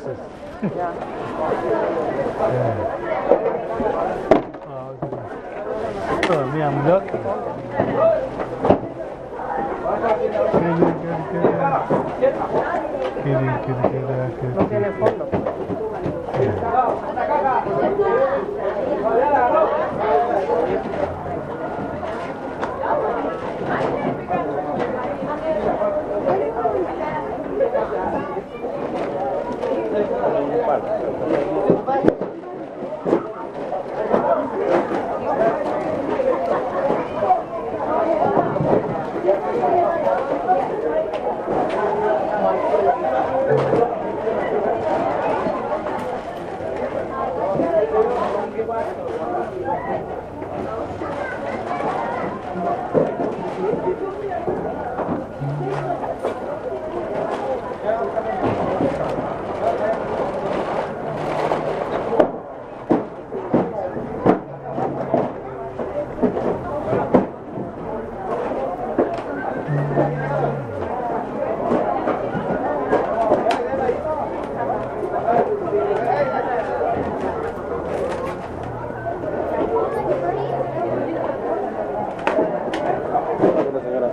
five boxes. Yeah. Yeah. Oh, okay. Oh, me, I'm lucky. No tiene fondo. Señora.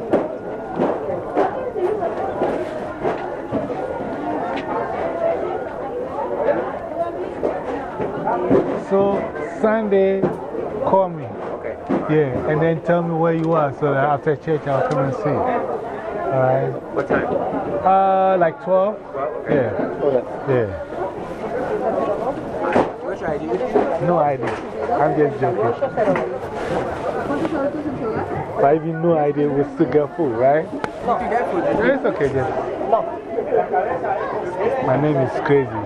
Sunday, call me. Okay. Yeah, and then tell me where you are after church I'll come and see. All right? What time? Uh, like 12? 12? Okay. Yeah. Yeah. What's your ID? No idea. I'm just joking. But I even no idea we still get food, right? Food. It's okay, just. My name is Crazy.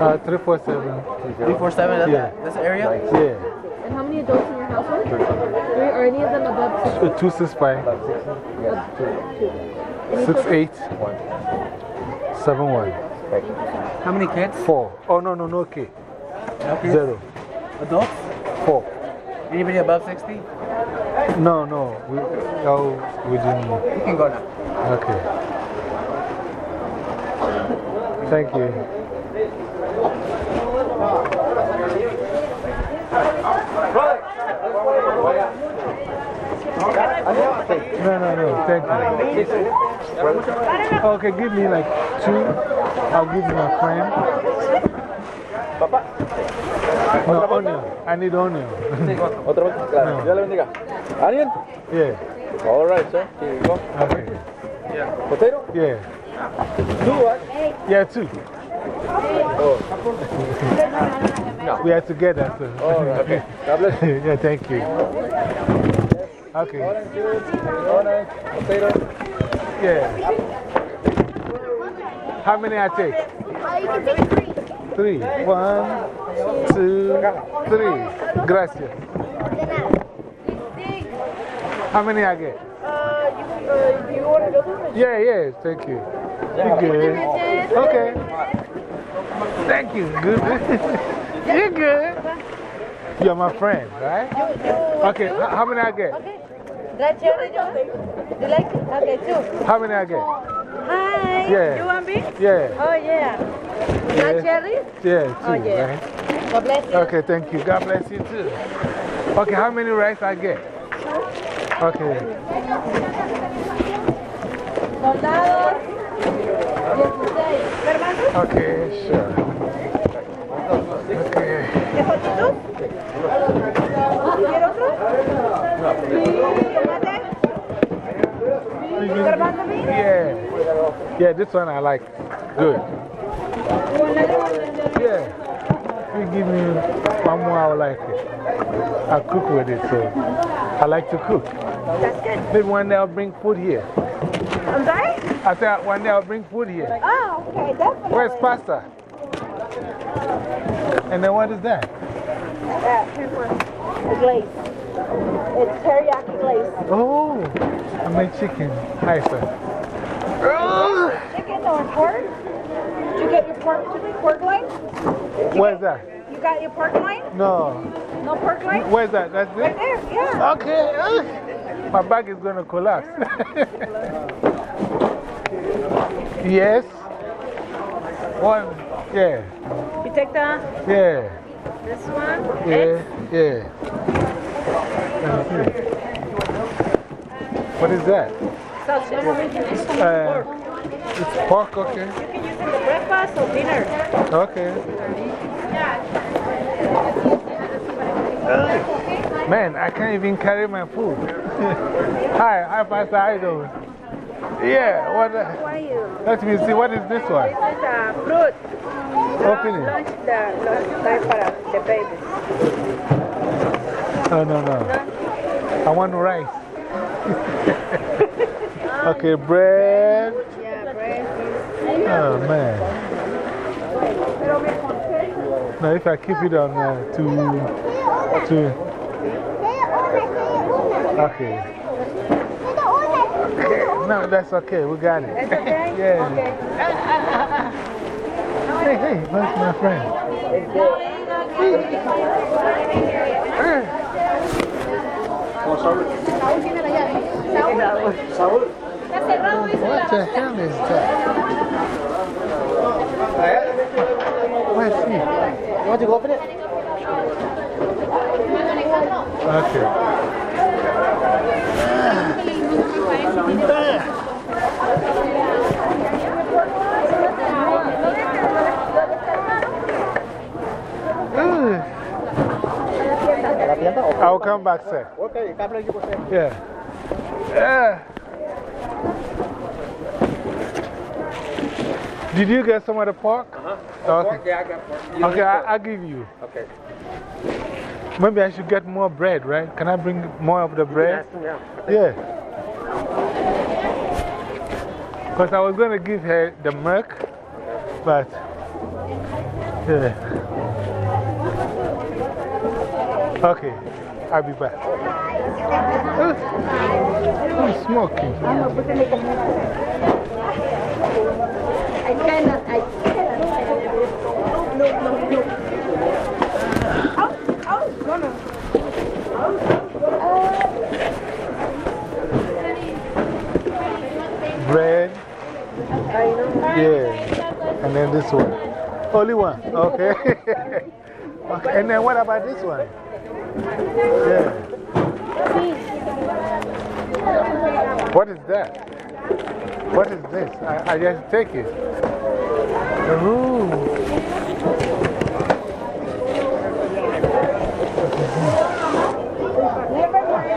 Uh, 347. 347, that's, Yeah. that's the area? Yeah. And how many adults in your household? Three. Are any of them above six? Uh, 265. Any 68. 71. How many kids? 4. Oh, no, no, no, okay. No kids? Zero. Adults? 4. Anybody above 60? No, no. We, oh, we didn't. can go now. Okay. Thank you. No, no, no. Thank you. Okay, give me like two. I'll give you my friend. No, onion. I need onion. Otra vez. Claro. Dios le bendiga. ¿Onion? yeah. All right, sir. Here you go. Okay. Yeah. Potato? Yeah. Two what? Yeah, two. Oh. no. We are together. So. Oh, okay. God bless you. yeah, thank you. Okay. Onion, potato. Yeah. How many I take? Uh, you can take three. Three. One, two, three. Gracias. How many I get? Uh, you, uh, you want go Yeah, yeah, thank you. You good? Okay. Thank you. Good. You're good. You're my friend, right? Okay, how many I get? Red cherry, you like it? Okay, two. How many I get? Hi. Yeah. You want me? Yeah. Oh, yeah. Yeah. Red cherry? Yeah, oh, two, Oh, yeah. right? God bless you. Okay, thank you. God bless you too. Okay, how many rice I get? Okay. Soldados. 16. Okay, sure. Okay. ¿Quiere otro? ¿Tomate? Yeah. Yeah, this one I like. Good. Yeah. If you give me one more, I will like it. I cook with it, so I like to cook. That's good. Maybe one day I'll bring food here. I'm sorry? I said one day I'll bring food here. Oh, okay, definitely. Where's pasta? And then what is that? Uh, here's one. The glaze. It's teriyaki glaze. Oh, I made chicken. Hi, sir. Chicken or pork? Did you get your pork, pork loin? Where's that? You got your pork loin? No. No pork loin? Where's that? That's Right there, yeah. Okay. My bag is going to collapse. yes. One. Yeah. You take that? Yeah. This one? Yeah. Yeah. Let me see. What is that? Sausage. Uh, it's pork, okay. You can use it for breakfast or dinner. Okay. Man, I can't even carry my food. hi, hi, Pastor. How you doing? Yeah, what? Uh, let me see. What is this one? This is a fruit. Open it. Lunch, the lunch time the babies. Oh, no, no. I want rice. okay, bread. Yeah, bread. Oh, man. Now, if I keep it on uh, two, two, okay. Okay, no, that's okay. We got it. That's okay? yeah. Okay. Hey, hey, that's my friend. What the hell is that? Where's he? You want to go open it? Okay. ¿La tienda o I'll come back, sir. Ok, cámara aquí por usted. Yeah. Yeah. Did you get some of the pork? Uh-huh. Okay. Yeah, I got pork. Okay, I, I'll give you. Okay. Maybe I should get more bread, right? Can I bring more of the bread? Yeah. Because I was going to give her the milk, but. Yeah. Okay, I'll be back. Uh, I'm smoking. I cannot. I cannot. No, no, no. Bread. Yeah. And then this one. Only one. Okay. okay. And then what about this one? Yeah. What is that? What is this? I, I just take it. Ooh.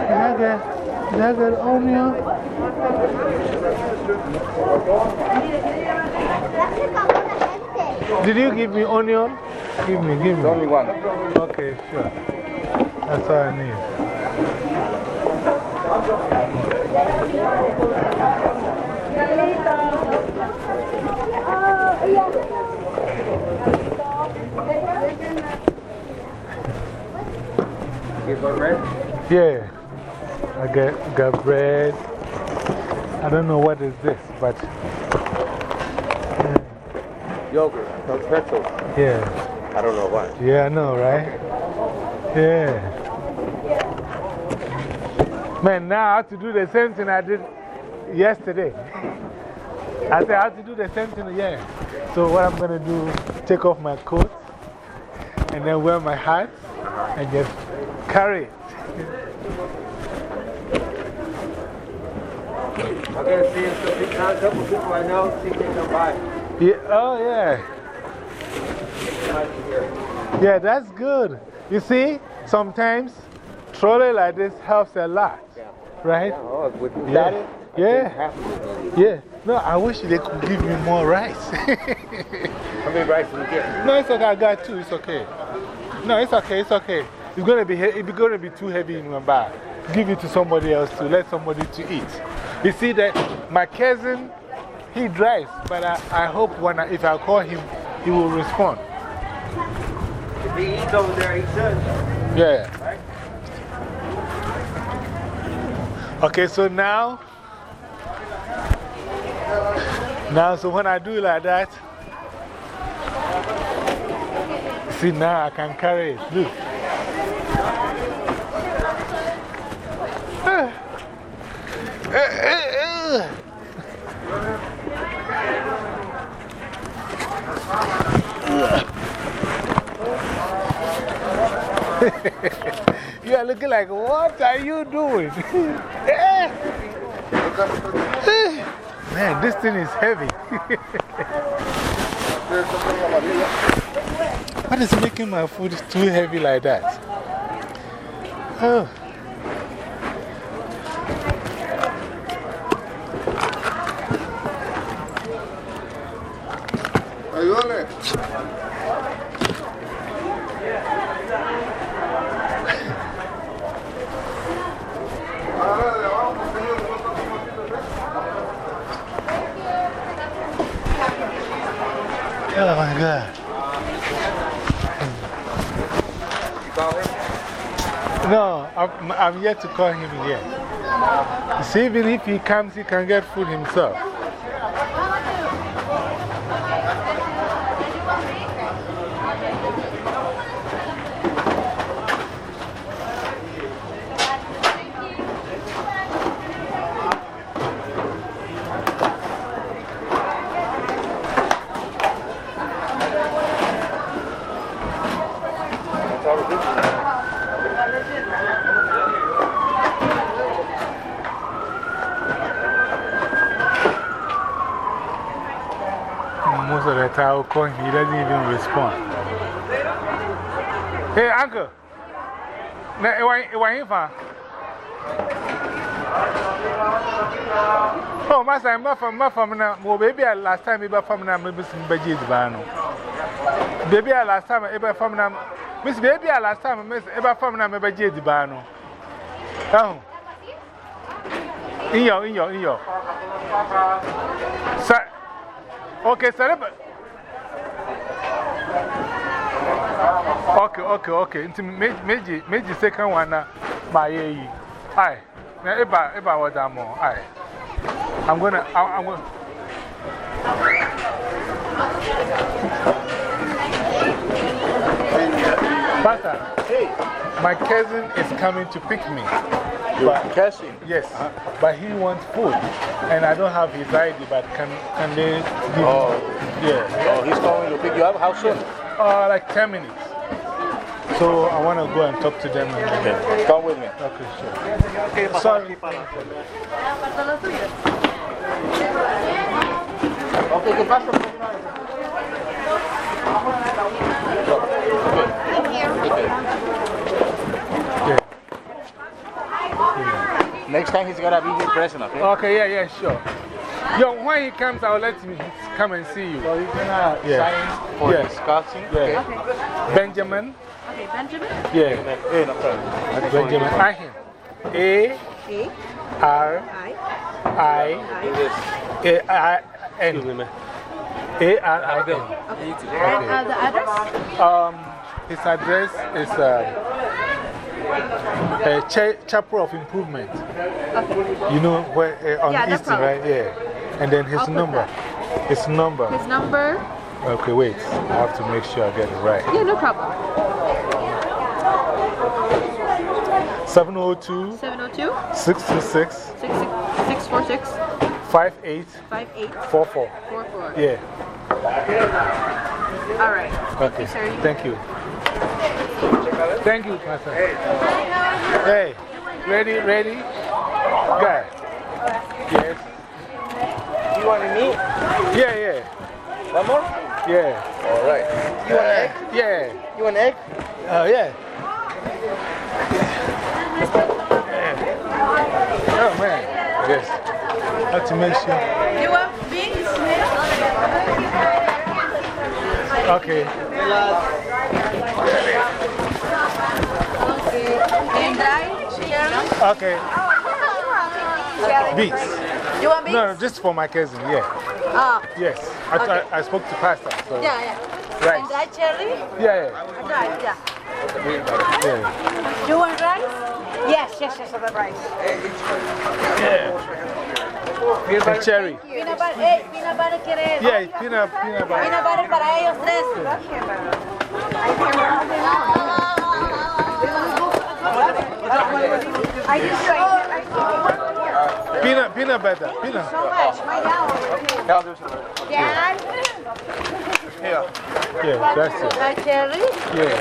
Can I get, can I get onion? Did you give me onion? Give me, give me. Only one. Okay, sure. That's all I need. Her bread? Yeah. I got, got bread. I don't know what is this, but Yogurt, pretzels. yeah. I don't know why. Yeah, I know, right? Yeah. Man, now I have to do the same thing I did yesterday. I said I have to do the same thing, again. So, what I'm going to do, take off my coat and then wear my hat and just carry it. To see if some people, a couple people I know, see if they come by. Yeah, oh, yeah. Yeah, that's good. You see, sometimes trolley like this helps a lot, right? Oh, with Yeah. that it? Yeah. Half of it. Yeah. No, I wish they could give me more rice. How many rice do you get? no, it's okay. I got two. It's okay. No, it's okay. It's okay. It's going to be, he- it's going to be too heavy in my bag. Give it to somebody else to let somebody to eat. You see that my cousin, he drives, but I, I hope when I, if I call him, he will respond. If he eats over there, he should. Yeah. Okay, so now, now, so when I do like that, see, now I can carry it. Look. You are looking like, what are you doing? Eh. Eh. Man, this thing is heavy. what is making my food too heavy like that? Oh. My God. No, I'm, I'm yet to call him yet. See, even if he comes, he can get food himself. Call he doesn't even respond. Hey, uncle. You? Oh, Master, I'm from my from now. Well, baby, last time, maybe from now, maybe some Bano. Baby, last time, ever from now. Miss Baby, last time, Miss ever from now, maybe Bano. Oh. In your, in your, in your. Sir. Okay, sir. Okay, okay, okay. Into meji, meji second one my. Aye. Now, eba, eba, what I'm on. Aye. I'm gonna, I'm gonna. Pastor, Hey, my cousin is coming to pick me. your cousin. Yes, but he wants food, and I don't have his ID. But can can they give Oh. Yeah, Oh, he's coming to pick you up. How soon? uh, like 10 minutes. So I want to go and talk to them. Okay, come with me. okay, sure. Sorry. Okay, ¿qué pasa? Yeah. Next time he's gonna be here present, okay? Okay, yeah, yeah, sure. Yo, when he comes, I'll let him come and see you. So you're gonna Yeah. sign for Yes. discussing? Yeah. Okay. Benjamin? Okay, Benjamin. Yeah, Hey, no problem. Benjamin. Ahim. A A, R I, I A I N. A R I N. And uh, the address? Um, his address is uh, a cha Chapel of Improvement. You know, where, uh, on Yeah, no Eastern, problem. right? Yeah. And then his I'll number. His number. His number? Okay, wait. I have to make sure I get it right. Yeah, no problem. 702 702 626 646 5844. 5844. Yeah. All right. Okay. sir. You- Thank you. Thank you, Pastor. Hey, ready, ready? Guy. Yes. You want to meet? Yeah, yeah. One more? Yeah. All right. You want egg? Uh, yeah. You want egg? Oh, yeah. Oh, man. Yes. Have to make sure. You want beans? Okay. Okay. And dry? Cherry? Okay. Oh, Beats. You want beans? No, no, just for my cousin, yeah. Ah, Yes. I, I, I spoke to Pastor. So. yeah, yeah. Rice. And dry cherry? Yeah, yeah. Dry, yeah. yeah. You want rice? Yes, yes, yes, the rice. And cherry. Peanut butter, hey, peanut butter quiere. Yeah, peanut, peanut butter. Peanut butter para ellos tres. I just tried it. Peanut, peanut butter. Peanut. So much, my down. I'll do some. Dad? Here. Yeah, that's it. Dry cherry? Yeah.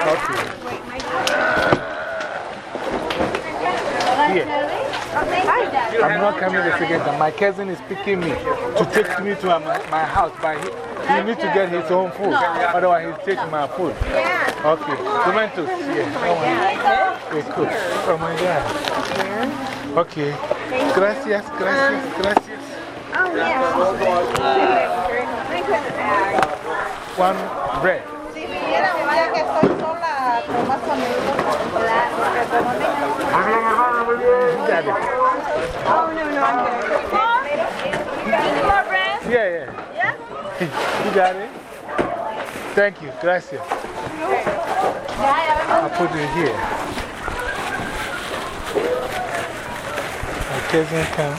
Okay. Here. I'm not coming the second time. My cousin is picking me to take me to my, my house, but he, he needs to get his own food. Otherwise, he'll take my food. Yeah. Okay. Tomatoes. Yeah. That one. Okay, cool. Oh my God. Okay. Gracias, gracias, um, gracias. Oh, yeah. I couldn't. One bread. Si viviera, mira que estoy sola, con más amigos. Claro, porque como You got it. Oh, no, no, I'm good. More bread? Yeah, yeah. Yeah? You got it? Thank you. Gracias. I'll put it here. My cousin come.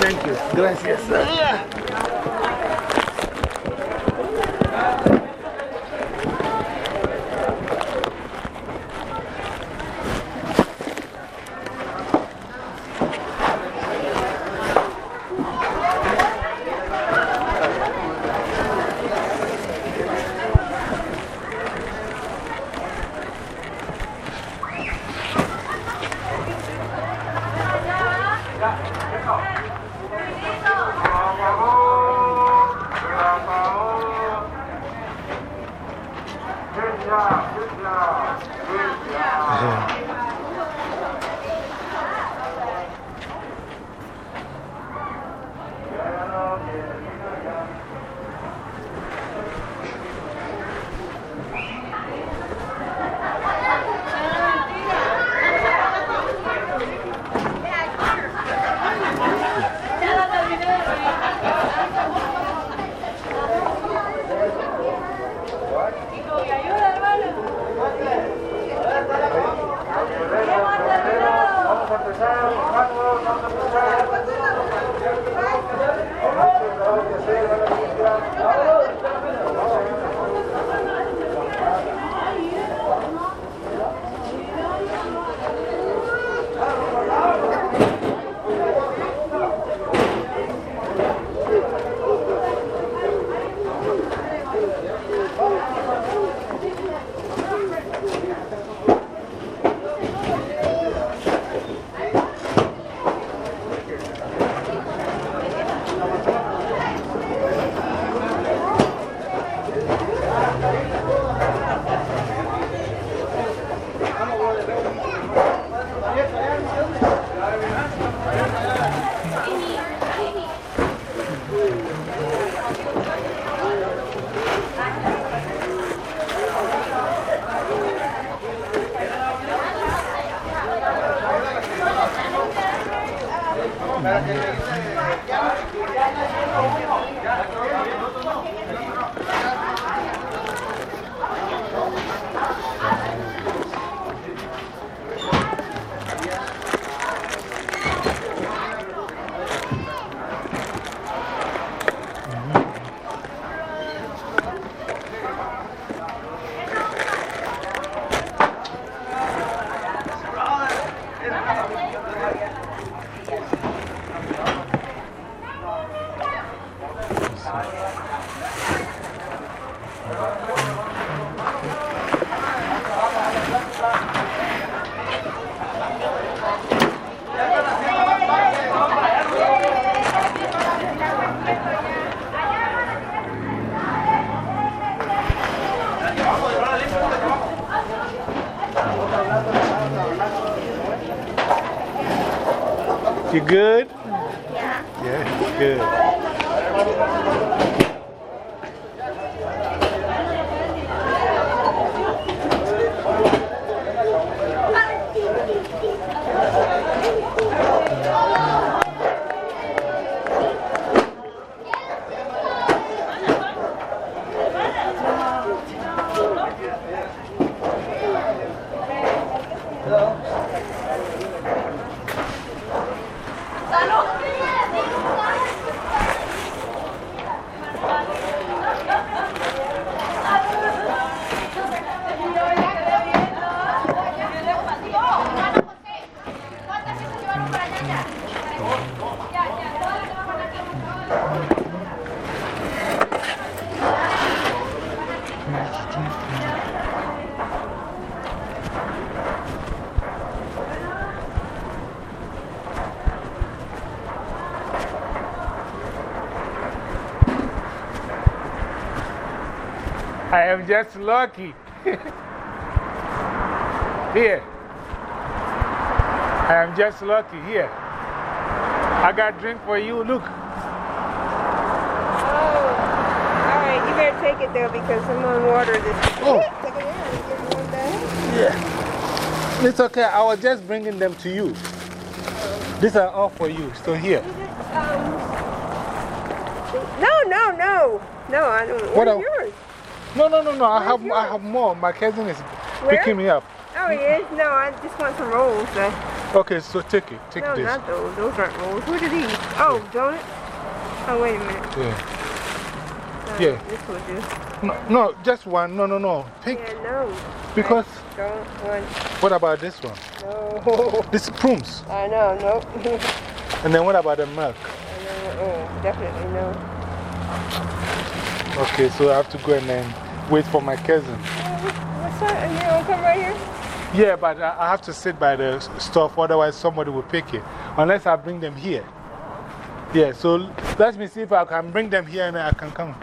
Thank you. Gracias. Good? Yeah. Yeah, good. I am just lucky. Here. I am just lucky. Here. I got drink for you. Look. Oh. All right, you better take it though because I'm on water this. Oh. Take it out give me. Yeah. It's okay. I was just bringing them to you. These are all for you. So here. Um, no, no, no. No, I don't. What What are No, no, no, no. I have, I have more. My cousin is Where? picking me up. Oh, he is? No, I just want some rolls. Okay, so take it. Take no, this. not those. Those aren't rolls. What are these? Oh, donuts? Oh, wait a minute. Yeah. No, Yeah. This will do. No, no, just one. No, no, no. Take. Yeah, no. Because, Don't want. what about this one? No. This is prunes. I know, nope. And then what about the milk? I know, oh, definitely no. Okay, so I have to go and then wait for my cousin. What's that? You don't come right here? Yeah, but I I have to sit by the stuff, otherwise, somebody will pick it. Unless I bring them here. Yeah, so let me see if I can bring them here and I can come.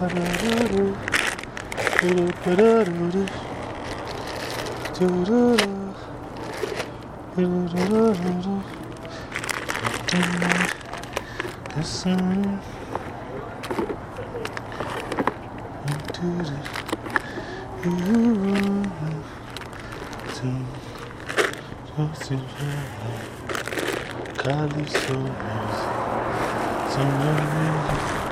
This morning, into the you just so easy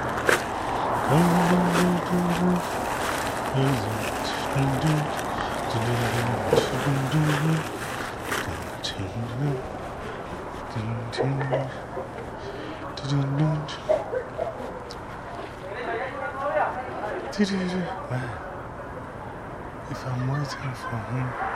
if I'm waiting for him.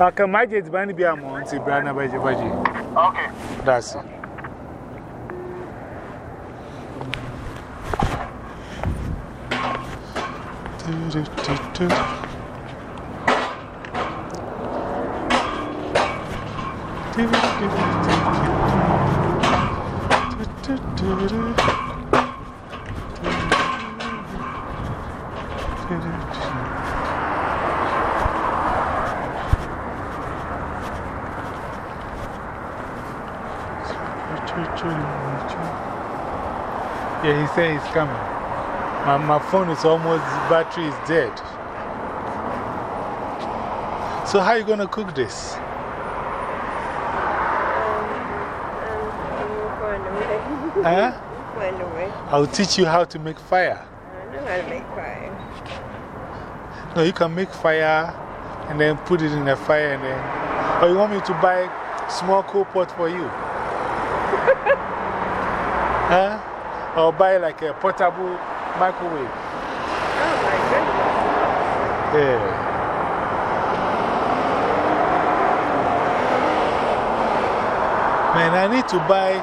Okay, my jet is going to be a month. Brana Baji Baji. Okay. That's it. Yeah, he said he's coming. My, my phone is almost, battery is dead. So, how are you going to cook this? Um, um, we'll find a. Huh? We'll find a way. I'll teach you how to make fire. I know how to make fire. No, you can make fire and then put it in the fire and then. Or you want me to buy small coal pot for you? huh? Or buy like a portable microwave? Oh my goodness. Yeah. Man, I need to buy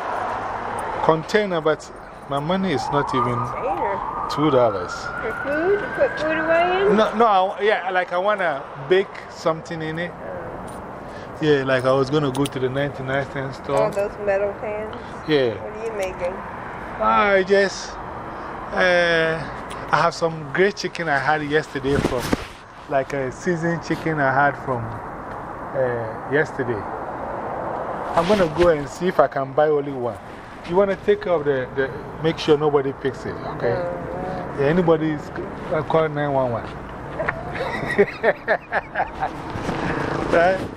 container, but my money is not even $2. For food? To put food away in? No, no, I, yeah, like I want to bake something in it. Oh. Yeah, like I was going to go to the 99 cent store. All those metal pans? Yeah. What are you making? I just, uh, I have some great chicken I had yesterday from, like a seasoned chicken I had from uh, yesterday. I'm going to go and see if I can buy only one. You want to take care of the, the, make sure nobody picks it, okay? Yeah, anybody is uh, call 911. right?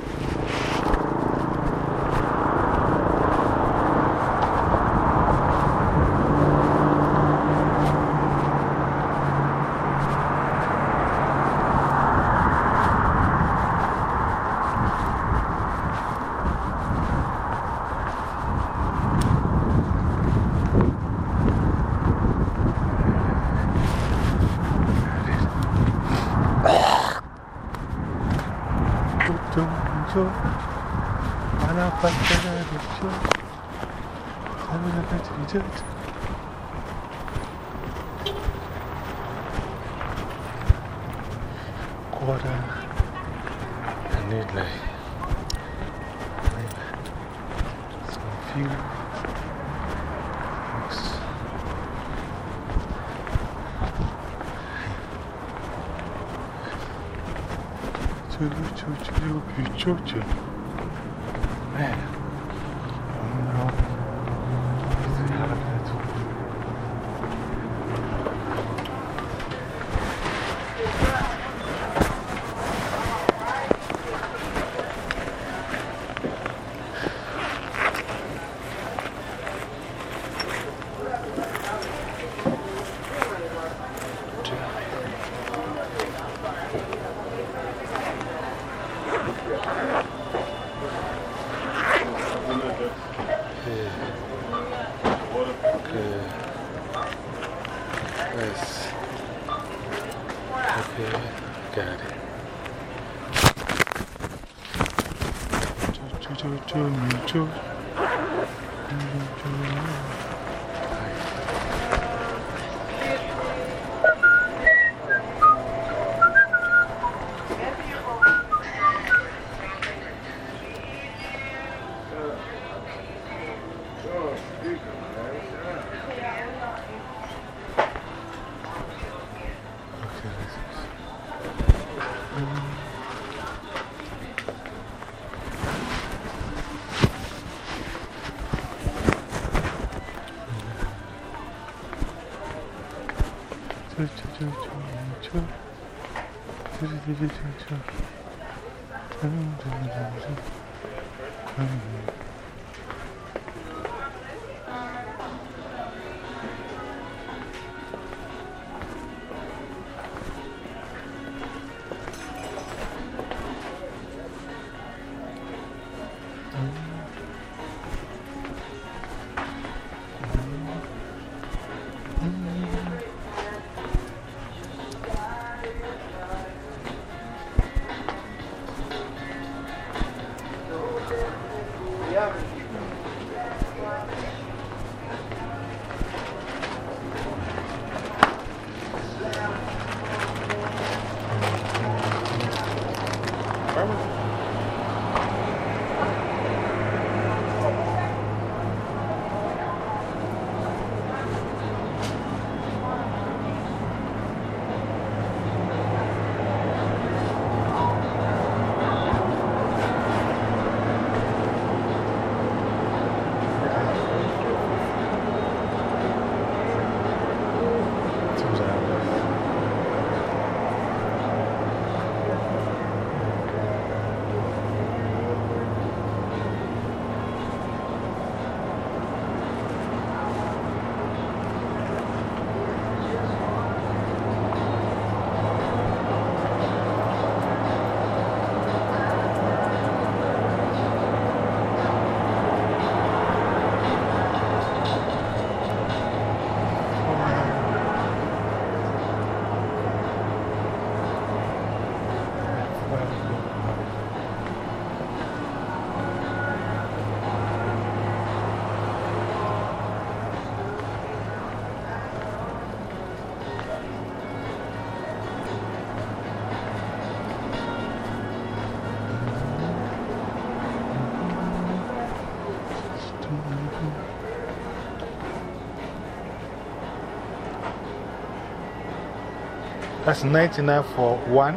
That's 99 for one?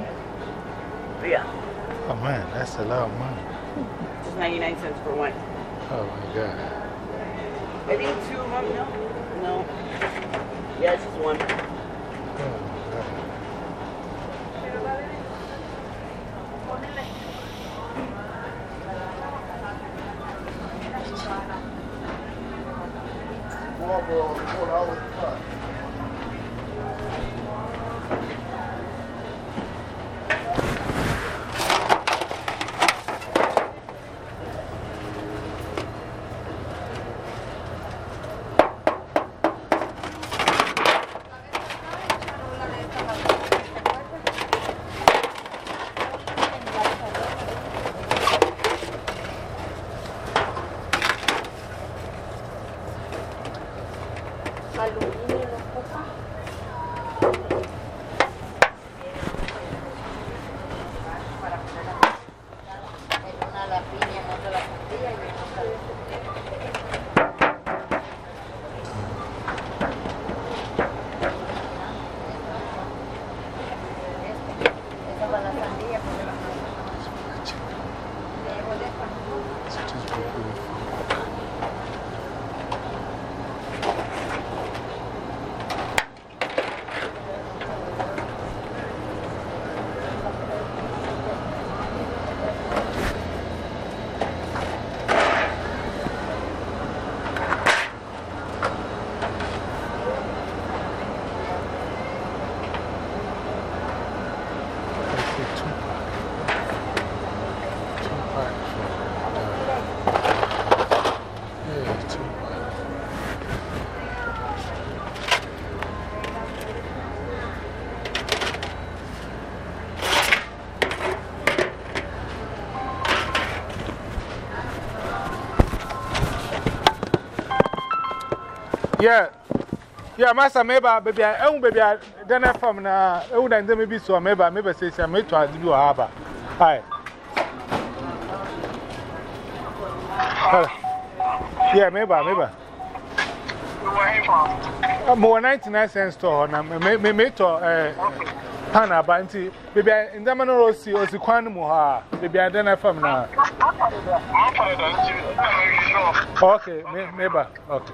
Yeah. Oh man, that's a lot of money. It's 99 cents for one. Oh my god. I think Yeah, Master, maybe, baby, I own baby, then I found now, I wouldn't maybe so, maybe, maybe say, I may try to do a harbor. Hi. Yeah, maybe, maybe. I'm more 99 cents store, and I may to Pana Banti, baby, in the manner of see, or see Quanamuha, baby, I don't have from now. Okay, maybe, okay.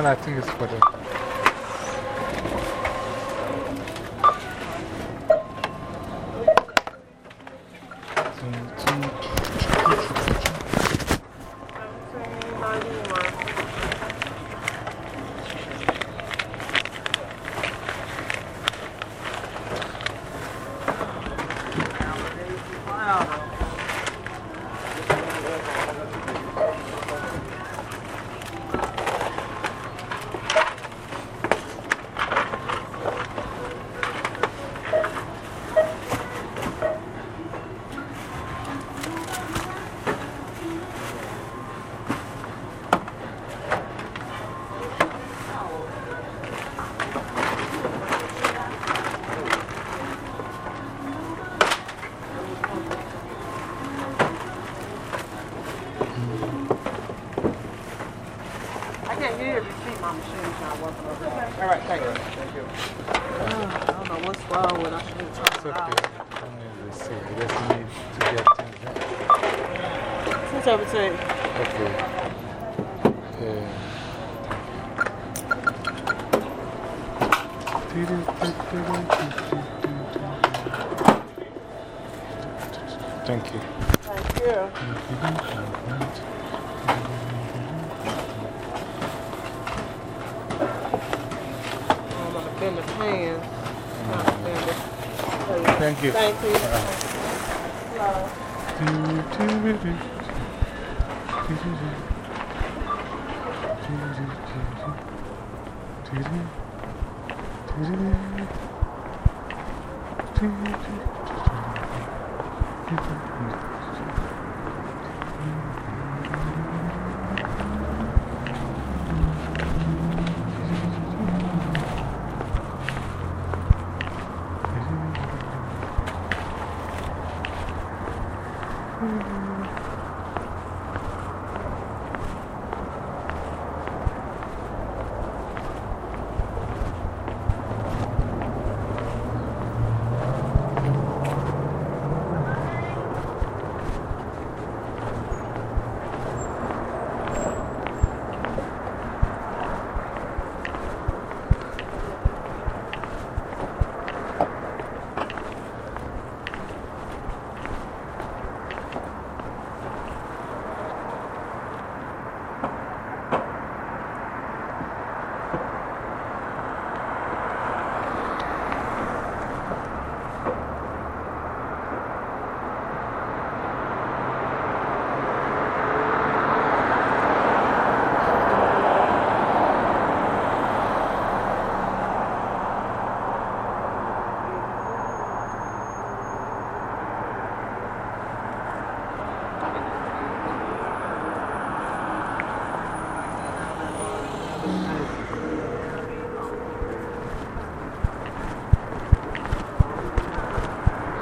No, no, I think it's for the. I can't hear you receipt my machine's not working over there. All right, thank you. Thank you.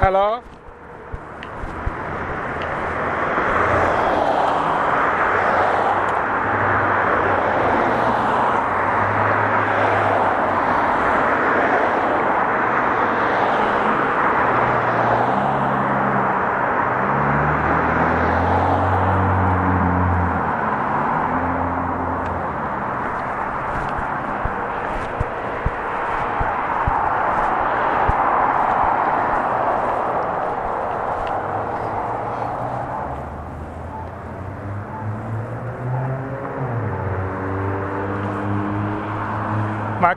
Hello?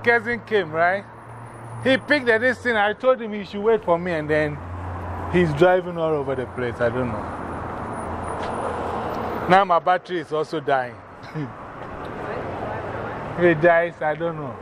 Cousin came, right? He picked the this thing. I told him he should wait for me, and then he's driving all over the place. I don't know. Now my battery is also dying. it dies, I don't know.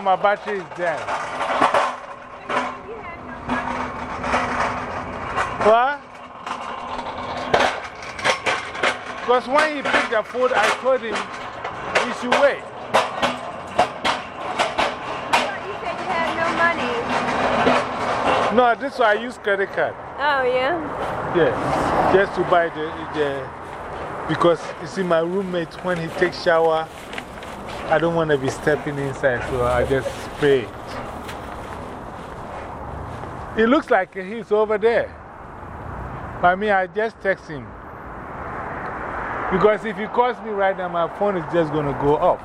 Now my battery is dead. What? Because when he picked the food, I told him he should wait. You said you had no money. No, this one I use credit card. Oh, yeah? Yeah, just to buy the, the. Because you see, my roommate, when he takes shower, I don't want to be stepping inside, so I just spray it. It looks like he's over there. But me, I just text him. Because if he calls me right now, my phone is just going to go off.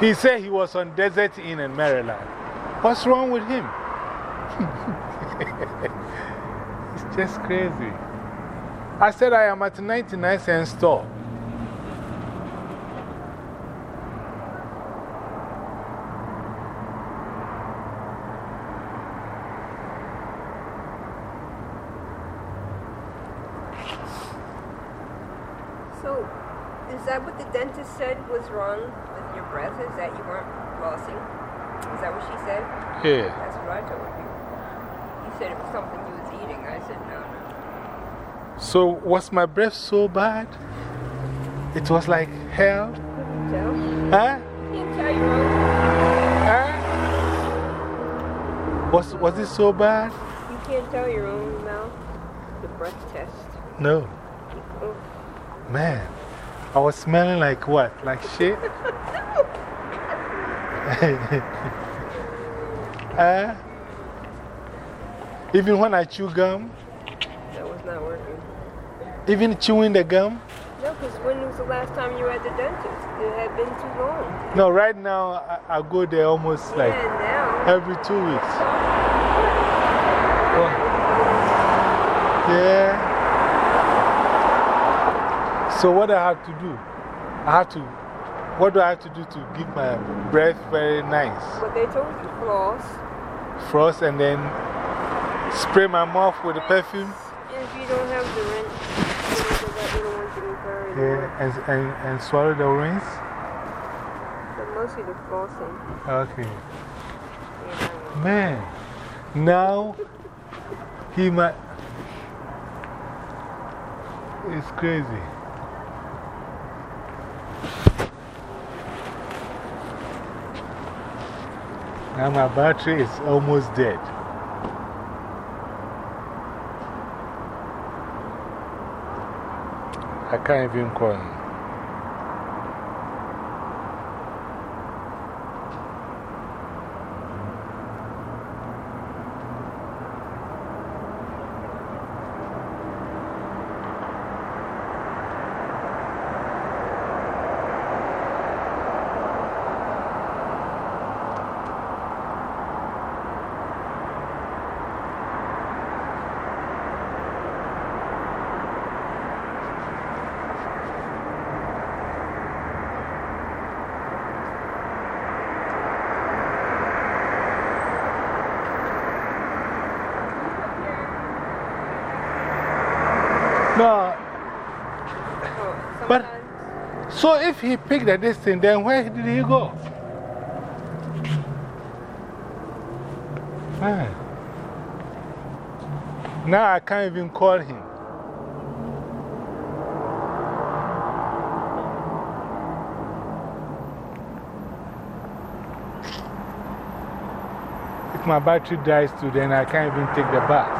He said he was on Desert Inn in Maryland. What's wrong with him? just crazy. I said I am at 99 cent store. So, is that what the dentist said was wrong with your breath? Is that you weren't flossing? Is that what she said? Yeah. That's what I told you. You said it was something you was eating. I said, no, no. So, was my breath so bad? It was like hell? Huh? You can't tell your own. Huh? Was, was it so bad? You can't tell your own mouth. The breath test. No. Oh. Man, I was smelling like what? Like shit? uh, even when I chew gum, That was not working. Even chewing the gum. No, because when was the last time you were at the dentist? It had been too long. No, right now I, I go there almost like yeah, now. every two weeks. Oh. Yeah. So, what I have to do? I have to, what do I have to do to keep my breath very nice? What they told you, floss. Frost and then spray my mouth with the perfume. And if you don't have the rinse, you know, the little ones you can carry. Yeah, and, and, and swallow the rinse. But mostly the flossing. Okay. Man, now he might. It's crazy. Now my battery is almost dead. I can't even call if he picked at this thing, then where did he go? Now I can't even call him. If my battery dies too, then I can't even take the bus.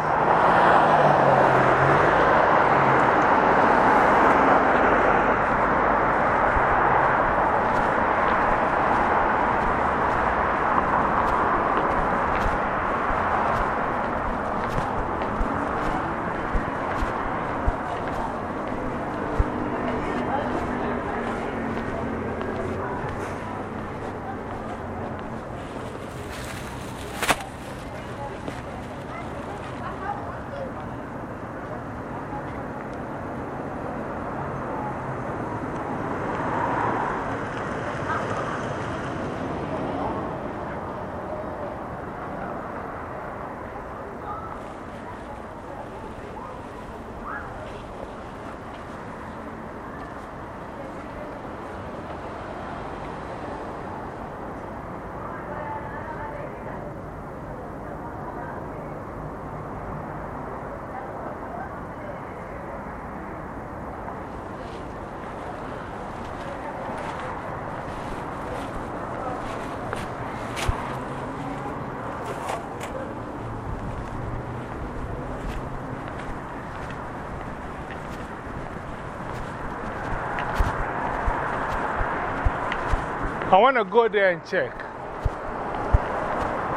I want to go there and check.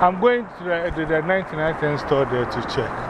I'm going to the, to the 99 cent store there to check.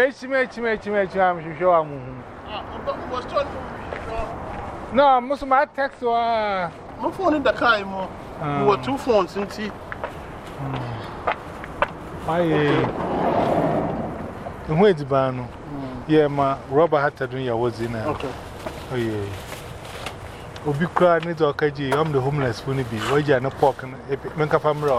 Mechi, mechi, mechi, mechi, I'm sure I'm. was told No, I'm most of my text. my phone in the car. More. You were two phones, didn't see? Aye. Where's the ban? Yeah, my rubber hat to do your words in there. Okay. Oh, yeah. Obi cry needs or kaji, I'm the homeless funny be. Why you are not pork and make a family?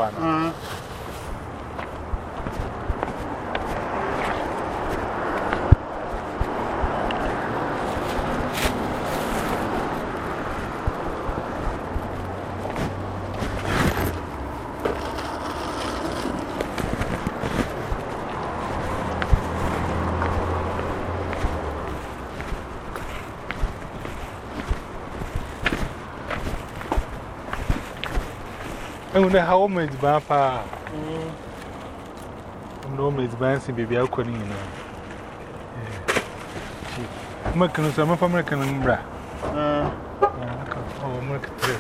And when the home is bapa, I'm no Miss Bancy, baby, I'll call you know. Making some of American bra. Oh, make it three.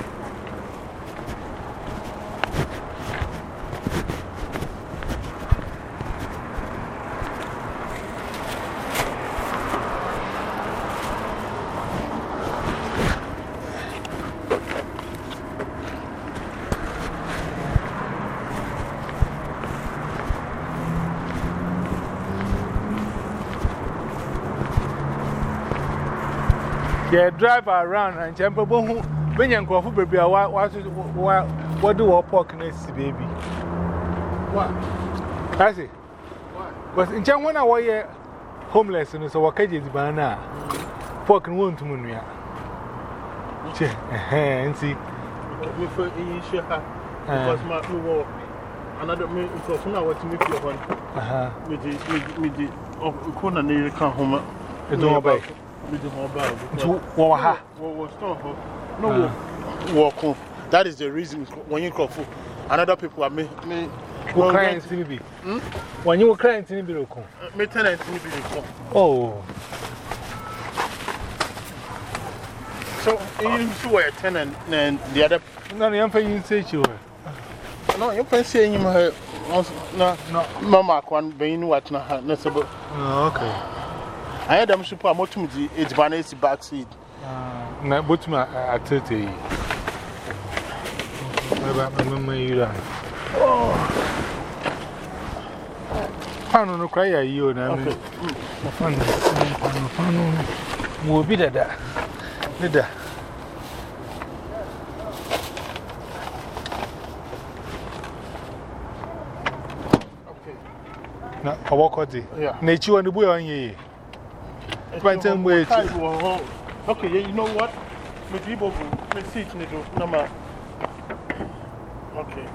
Yeah, drive around and jump a bone. When you go for baby, what do our pork and see baby? What? I see. But in Chan, when I was homeless and so what can you do? Banana pork and wound to Munia. And see, Me for you share her. Because my move another me because now what me feel one. uh Me di me di oh kona ne kan homa. it's all by. Me To Waha. No walk. That is the reason when you call for another people are me me. Who crying to me? When you were crying to me, me tenant me be the Oh, So you see where tenant and the other no, the young you say you were. no you can see him her no no. mama kwan being what sebo Oh, okay. I had them super motum the it's banana back seat. Na bottom at 30. Remember you that. Pano no cry a you na me. Pano pano pano. Mo bi dada. Dada. Okay. Na awakoti. Yeah. Na chi won bu yon ye. But tell me Tie will hold. Okay, yeah, you know what? Me dribble, me seat, me do. No, ma. Okay.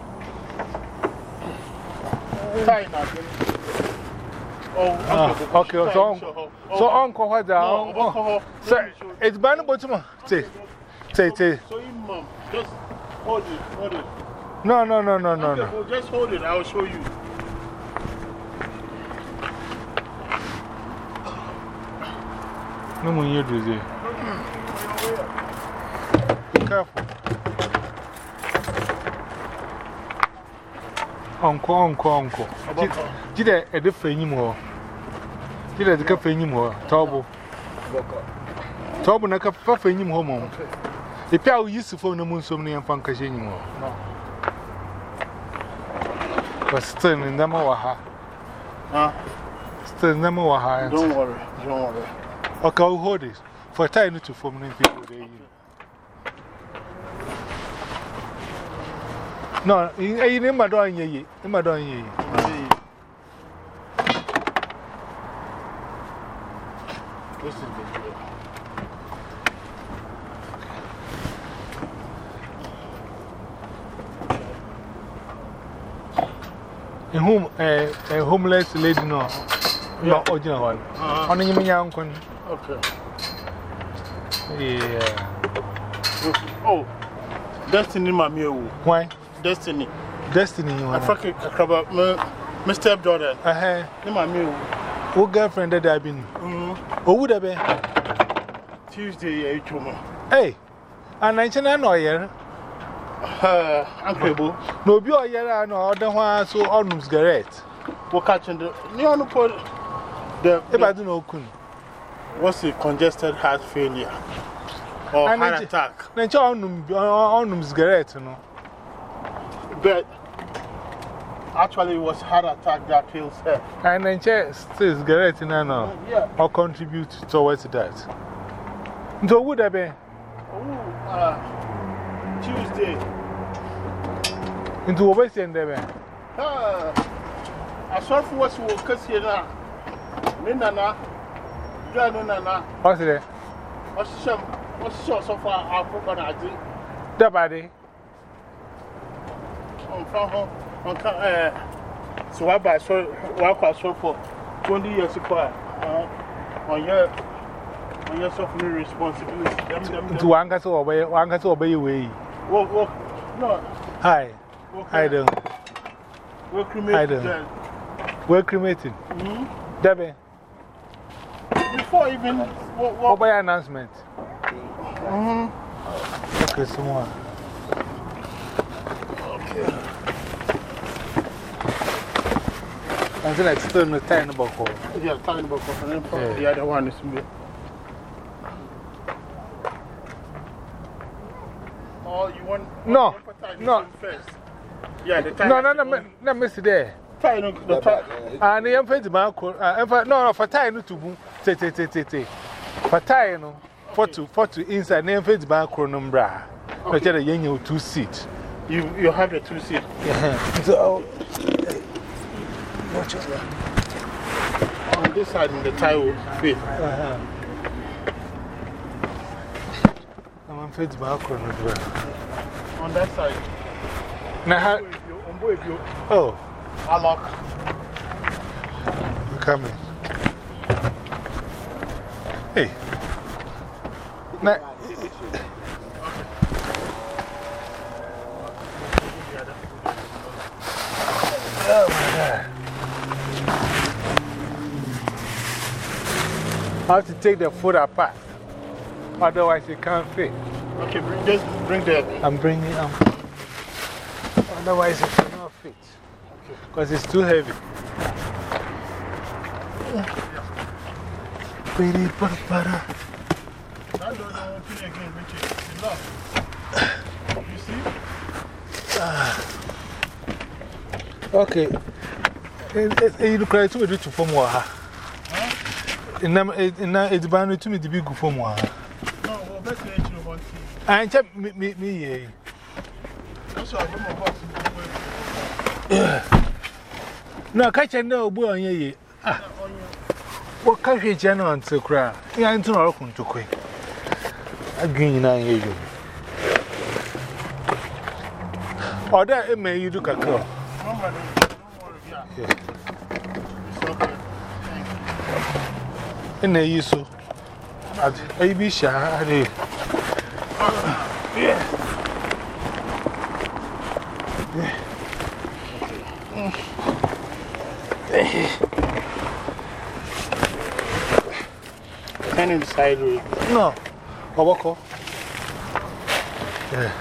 Tie now, then. Oh, Ah, okay. okay, Tie, so, show her. so Oh, uncle what da? No, alcohol. Sir, it's ban bottom. Say, say, say. So, you, mom, just hold it, hold it. No, no, no, no, no, Okay, no. well, just hold it, I'll show you. No more you do there. Be careful. Uncle, uncle, uncle. Did I a different anymore? Did I the cafe anymore? Taubo. Taubo, na cafe anymore. Home. The piao used to phone the moon so many and funkers anymore. But still in her. Huh? Still in over her. Don't worry, don't worry. Okay, I'll hold this. For time to form people. There, no, you never done ye. Never done ye. This is the deal. A home, a homeless lady, no. No, original one. On the young one. Okay. Yeah. Oh, Destiny, my meal. Why? Destiny. Destiny, you I want. fucking crabber, my stepdaughter. Uh huh. In my meal. What girlfriend that I've been? Oh, would have been? Tuesday, I told me. Hey, and I can't know here. Uh, Uncle. No, be all year, I know, other one, so on cigarette. We're catching the. You know, put the. If I don't know, couldn't. What's it? Congested heart failure. Or And heart attack. Then, on cigarette, know. But actually, it was heart attack that kills her. And then, still cigarette, know, Yeah. or contribute towards that. So, would have been Ooh, uh, Tuesday. into West End there. Uh, I saw for what's what Cassia now. Minana. Gano Nana. What's it? What's some. What's so so far? I'll put on ID. The body. On front home. On uh, so I buy so walk out so for 20 years ago. Uh, on your. On your suffering responsibility. Them, them, Into them. one castle obey, one castle obey way. Walk, walk. No. Hi. Walk. Hi, there. Walk Hi cremate. there. We're cremating. Mm-hmm. Debbie, Before even. Walk, what walk. by announcement? Mm-hmm. Okay, some more. Until like still no time about call. Yeah, talking about coffee. And then Yeah. the other one is me. Oh, you want. No, you want no. this one First. Yeah, the tie. No, no, no, no, no, miss there. Tie, no, the tie. And the young face man, no, no, for tie no to boom. Say, say, say, say, say. For tie no, for to, for to inside, name face man, chronom bra. I tell you, you two seat. You, you have the two seat. So, On this side, the tie will fit. I'm face man, chronom bra. On that side. Now, If you, on both of you, oh, I lock. you're coming. Hey. Now, oh my God. I have to take the foot apart. Otherwise, it can't fit. Okay, bring, just bring that. I'm bringing um, Otherwise, it cannot fit. Because it's too heavy. Piri para para. That door don't open again, Richard. It's locked. You see? Okay. You look like to do to form waha. In a band to me the big form waha. No, well, that's the issue of one thing. I check me, me, me. That's why I bring my box No, catch a no boy on ye. Ah, what country channel on to cry? Yeah, I'm to rock on to quick. I green in you. Or that it may you do a girl. Don't worry, don't worry. Yeah. It's okay. Turn it sideways. No. Oboko. Yeah.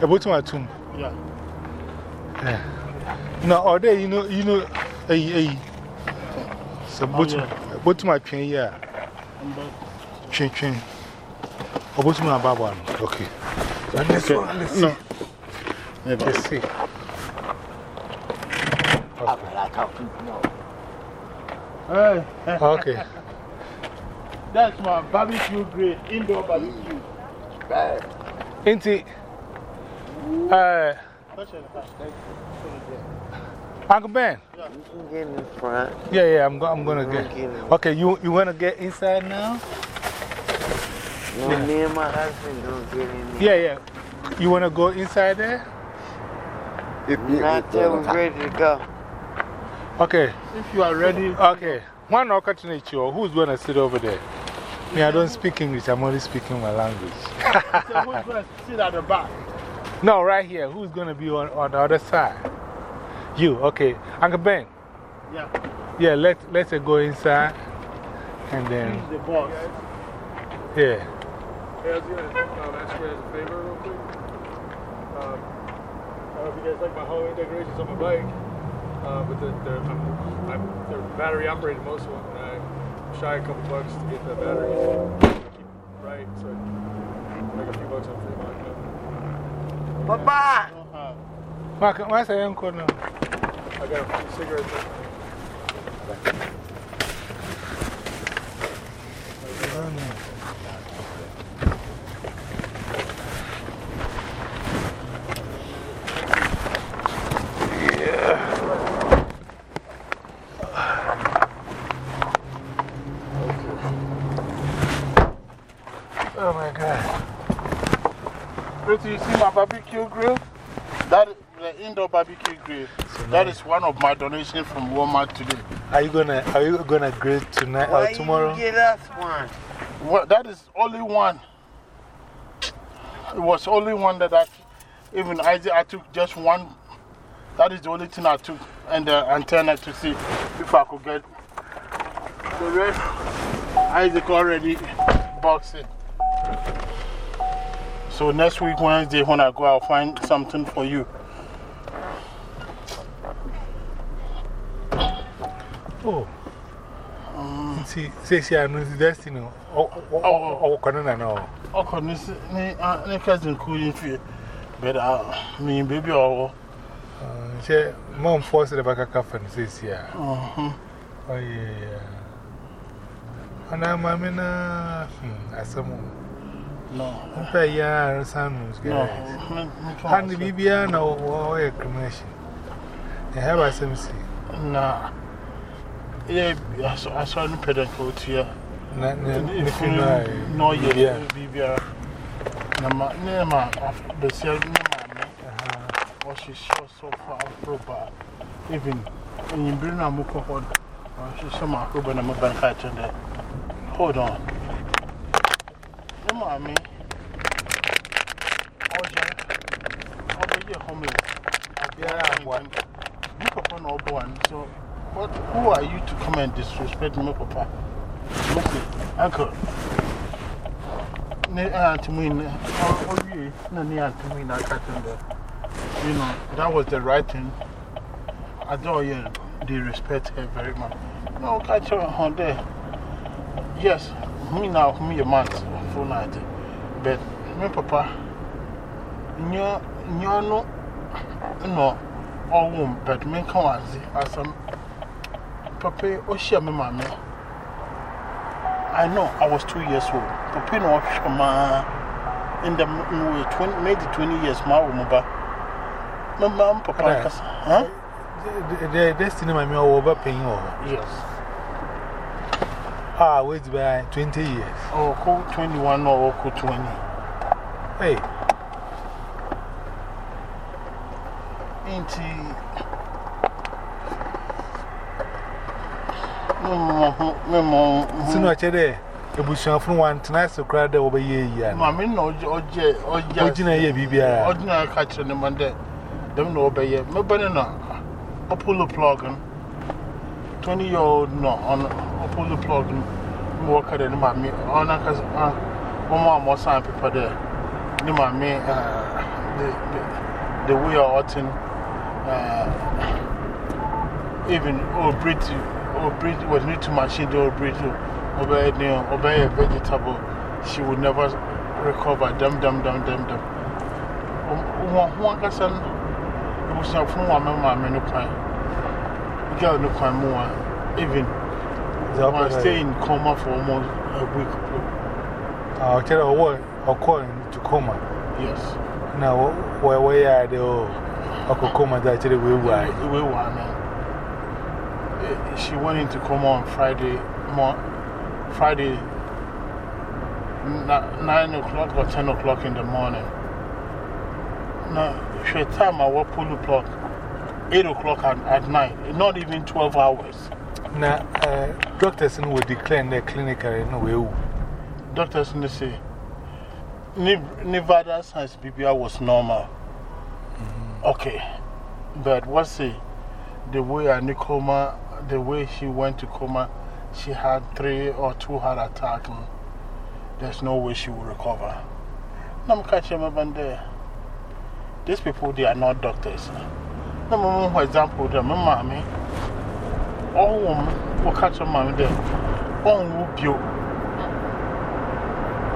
About my tomb. Yeah. Yeah. No, or there, you know, you know, hey, hey. So, but what my train, yeah. I'm back. Train, train. Or what's my baba? Okay. And this Okay. one, let's see. No. Never. Let's see. Hey, Okay. that's my barbecue grill, indoor barbecue. Ain't it? Uh, Touch it. Uncle Ben. Get in front. Yeah, yeah, I'm, go I'm gonna Get get. Okay, you, you wanna get inside now? No, me and my husband don't get in there. Yeah, yeah. You wanna go inside there? Not till we're ready to go. Okay, If you are ready, okay. One or you, who's gonna sit over there? Me, I don't speak English, I'm only speaking my language. so who's going to sit at the back? no, right here. Who's gonna be on, on the other side? You, okay. Uncle Ben. Yeah. Yeah, let, let's go inside. And then, He's the boss. yeah. Hey, I was going to um, ask you guys a favor real quick. Um, I don't know if you guys like my Halloween decorations on my bike, uh, but the, they're, I'm, I'm, they're battery operated, most of them, and I'm shy a couple bucks to get the batteries keep right, so I make a few bucks on free money. Bye bye. Uh, Mark, what's the uncle now? I got a few cigarettes. Oh my God. Richard, you see my barbecue grill? That is the indoor barbecue grill. That is one of my donations from Walmart today. Are you gonna, are you gonna grill tonight Why or tomorrow? you get us one? Well, that is only one. It was only one that I, even Isaac, I took just one. That is the only thing I took, and the antenna to see if I could get the rest. Isaac already boxed it. So next week, Wednesday, when I go, I'll find something for you. Oh. See, say, see, I know the destiny. Oh, oh, oh, oh, now. Okay, this is cousin cooling fear. But I mean, baby, oh, Say, mom forced the back of and says, yeah. uh-huh. Oh, yeah, yeah. And I'm, I mean, uh, hmm, as someone. No. I'm pay ya, son, who's No, getting me- me try Handy myself. Bibia, no, or a cremation. They have a SMC. Nah. Yeah, I saw, I saw a pedal coat here. Not If if you you know, know, no, yeah, yeah. Bibia. Nama, Nema, the sale, Nema, what she saw so far, proper. Even when you bring a muko hold, she saw my crib and I'm a bank there. Hold on. Nema, me. Oh, yeah. Oh, yeah, homeless. Yeah, what? You papa no one. So, what, who are you to come and disrespect me, papa? Listen, uncle. Ne aunt me, oh, you, no, ne aunt me, not cutting there. You know, that was the right thing. adore you, they respect her very much. No, catch her on there. Yes, me now, me a month for night. But me, papa, no, no, no, all womb, but me come on, as some papa, oh, share me, mammy. I know I was two years old. Papa, no, in the 20, maybe 20 years, my woman, my mom, papa, huh? The destiny, my meal over paying over. Yes. Ah, wait by 20 years. Oh, cool 21 or cool 20. Hey. Ain't he? So, no, Chede, a bush from one tonight, so cried over ye. Mammy, no, or Jay, or Jina, ye, Bibia. Ordinary catcher, no Monday. Don't know, obey ye. My banana, a pull the plug. 20 year old, no, on a pull the plug. Walk at any mammy, on a cause, one more sign paper there. Ni mammy, the way of Orton, even old Brit, old Brit was new to machine, the old Brit, obey obey a vegetable, she would never recover. Dum dum dum dum dum. One person, it was not from one mamma, no crime. Girl, no crime more, even. I stay in coma for almost a week. I'll tell you what, according to coma. Yes. Now, where we are, the Uncle Coma that actually we were. We were. She went into coma on Friday, Friday, 9 o'clock or 10 o'clock in the morning. Now, she time I work pull clock 8 o'clock at, at night, not even 12 hours. Now, doctors will declare in the clinic, no way. Doctors say Nevada science BBI was normal. Okay. But what's it? The way I coma, the way she went to coma, she had three or two heart attacks. There's no way she will recover. I'm catching my band there. These people, they are not doctors. No, for example, the mommy, all women will catch a mommy there. All will be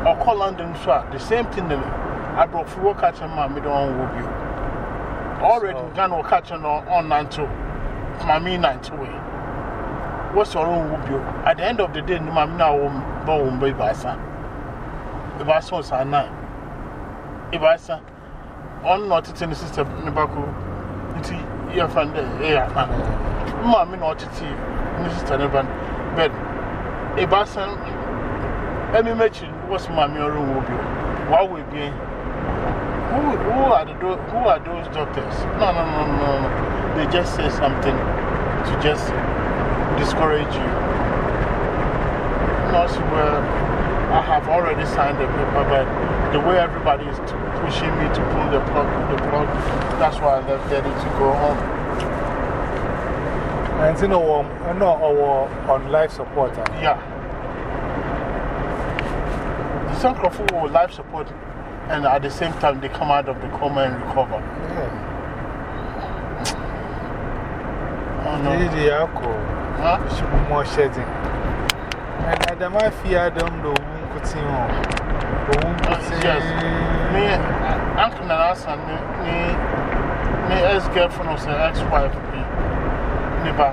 or call London swap. The same thing that I brought for catch a mommy don't will be. Already, Ghana will catch on on Nanto, Mammy Nanto way. What's your own will be? At the end of the day, no mammy now won't bow by Bassa. If I saw Sana, if I saw on not it in the system, Nibaku, it's mammy not it in the system, but if I saw any mention what's mammy or room will be. What will be? Who, who, are the, who are those doctors? No, no, no, no, no. They just say something to just discourage you. Not where uh, I have already signed the paper, but the way everybody is pushing me to pull the plug, the plug that's why I left ready to go home. And you know, no, on life support. Yeah. Some people will life support and at the same time they come out of the coma and recover. Oh no. Really, alcohol. Huh? Should be more shedding. And at the mafia, I don't know who could see home. Yes. Me, Uncle Nasa, me, me ex girlfriend was an ex wife. Neighbor.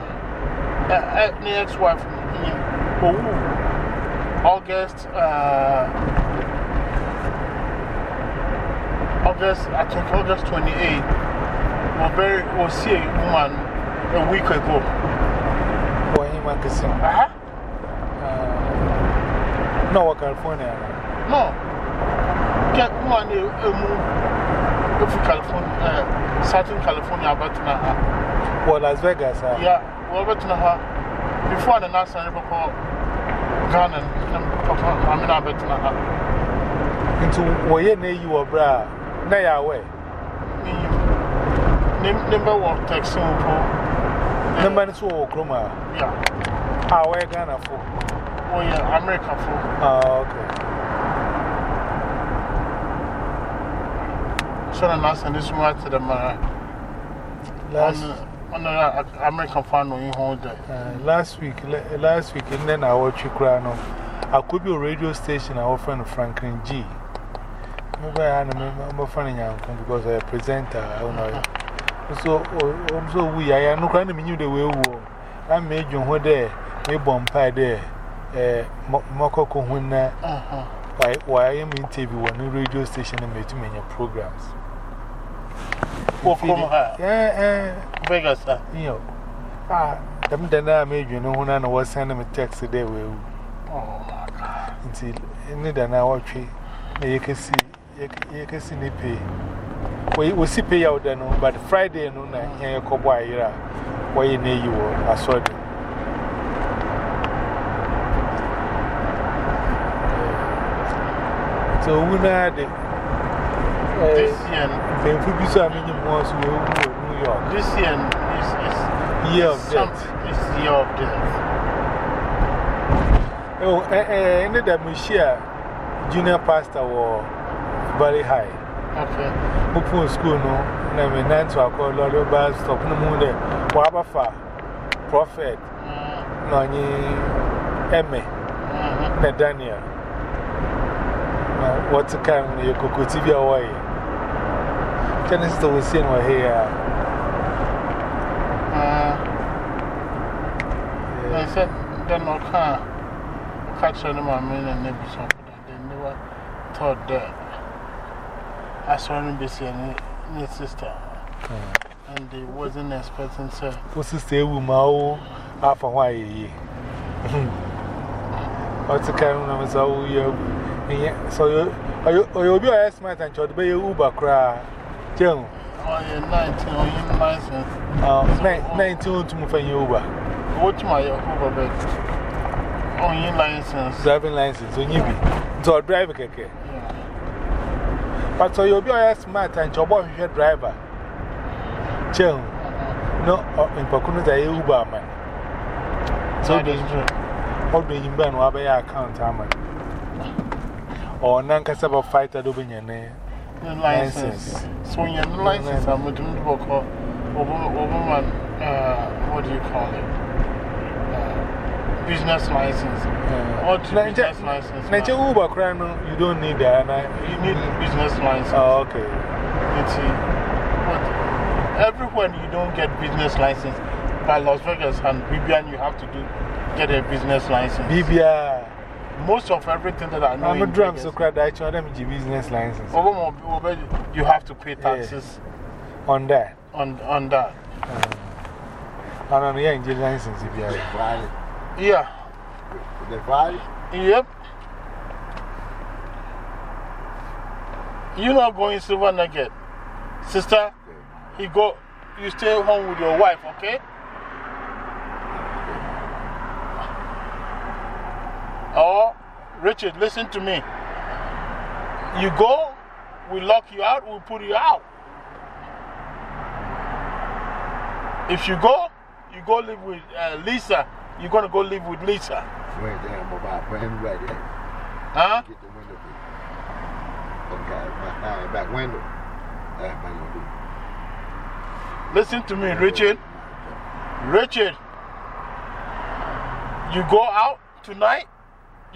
Me ex wife. August. Uh, August, I think August 28th, we'll, very, we'll see a woman a week ago. Boy, he might see. Uh huh. No, California. No. Get one a move if California, Southern California, but now. Well, Las Vegas. Yeah, well, but now. Before the NASA, I call Ghana, I'm in Abetina. Into where you were, bra. Na ya we. Number one Texan for. Number two, Kroma. Yeah. Ah, where Ghana for? Oh, yeah, America for. Ah, okay. So, I'm asking this one to the man. Last, On the American fan, you hold. Uh, last week, la- last week, and then I watched Ukrano. I could be a radio station, our friend Franklin G. Maybe I'm a young because I'm a presenter. I don't know. So, I'm so we, I am not going to mean the way I made you one day, we bomb pie there. Eh, Mokoko Huna, why, why I am interviewing on the radio station and made too many programs. Oh, come here. Yeah, eh. Vegas, sir. You know, ah, them then I made you know when I was sending me text today. We Oh, my God. until any than I watch it, you can see, you can see me pay. We will see pay out there, no, but Friday, no, na here, cowboy, yeah, why you near you, I saw it. So, we know the This year, Then, if you saw me, you want to New York. this year is, is Year of some- death. It's year of death. Oh, eh, eh, ended that we share junior pastor or very high. Okay. Open school, no, and I mean, nine to a call, Lord, about stop no more there. Wabafa, prophet, no, any Emmy, na Daniel. What's a kind of your cocotivia away? Genesis was saying, we're here. I said, then I can't catch of my men and maybe something. They never thought that I saw him be seeing his sister. And they wasn't expecting, sir. What's the stay with my half a while? What's the kind of so you so you you'll be a smart and you'll be a Uber cry. Jim, Oh, you're 19 on your license. uh, 19 to move in Uber. What's my Uber bag? On your license. Driving license, so you be. So drive a keke. But so you'll be a smart and your boy driver. Jim, no, in Pakuna, the Uber man. So That is true. How do you ban what your account? Or Nankasaba fighter do in your name? Your license. So when you're license, I'm going to book woman, uh, what do you call it? Uh, business license. Or to business license. Now. Uber crown, you don't need that. You need business license. Oh, okay. You see, but everywhere you don't get business license, by Las Vegas and BBN, you have to do get a business license. BBR. Most of everything that I know. I'm a in drum, Vegas- so crowd, I told them business license. Over more, over, you have to pay taxes On that. on, on that. Um, and on the engine license, BBR. Yeah. The Friday? Yep. You're not going silver nugget. Sister, you go, you stay home with your wife, okay? Or, Richard, listen to me. You go, we lock you out, we put you out. If you go, you go live with uh, Lisa, you're going to go live with Lisa. Right there, mobile phone right there. Huh? Get the window. Okay, back, back window. That's my window. Listen to me, Richard. Richard, you go out tonight,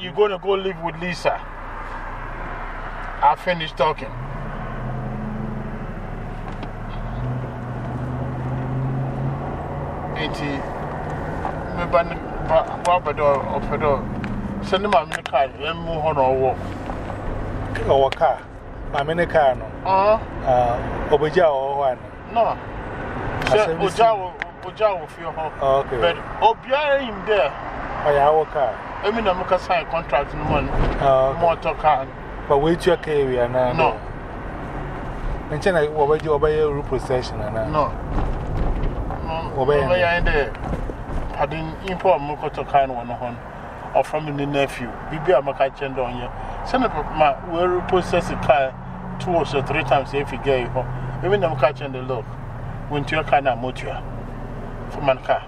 you're going to go live with Lisa. I finished talking. Enti, me ban ba ba do opedo. Send my me car, em mu hono wo. Or car. I'm in a car. No. Uh, Uh, Obeja or one. no. I Say said we see- oja wo oja wo fi ho. Oh, okay. But obiara him there. Oh, yeah, our car. I mean, I'm going to sign contract in money. Uh, Motor car. but wait your carry and No. And China, what you obey your repossession and No. Obey him. in there. I didn't import motor car on one hon. Or from the nephew. Bibi, I'm a catch on you. Send up my repossess a car two or three times if you get it. Even I'm catching the look. When to your car now, motor. For my car.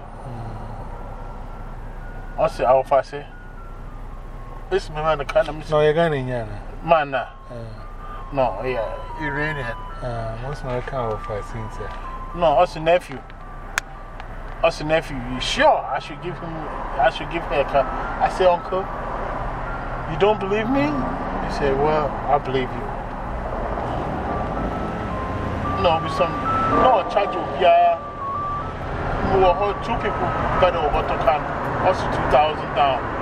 I say, I'll say. This man, the kind of No, you're going in. man. nah. No, yeah, Iranian. Uh, most of my car of think. No, us nephew. What's the nephew? You sure I should give him, I should give her a car? I say, Uncle, you don't believe me? He said, Well, I believe you. No, with some, no, charge of yeah. We were two people better over to can, also 2,000 down.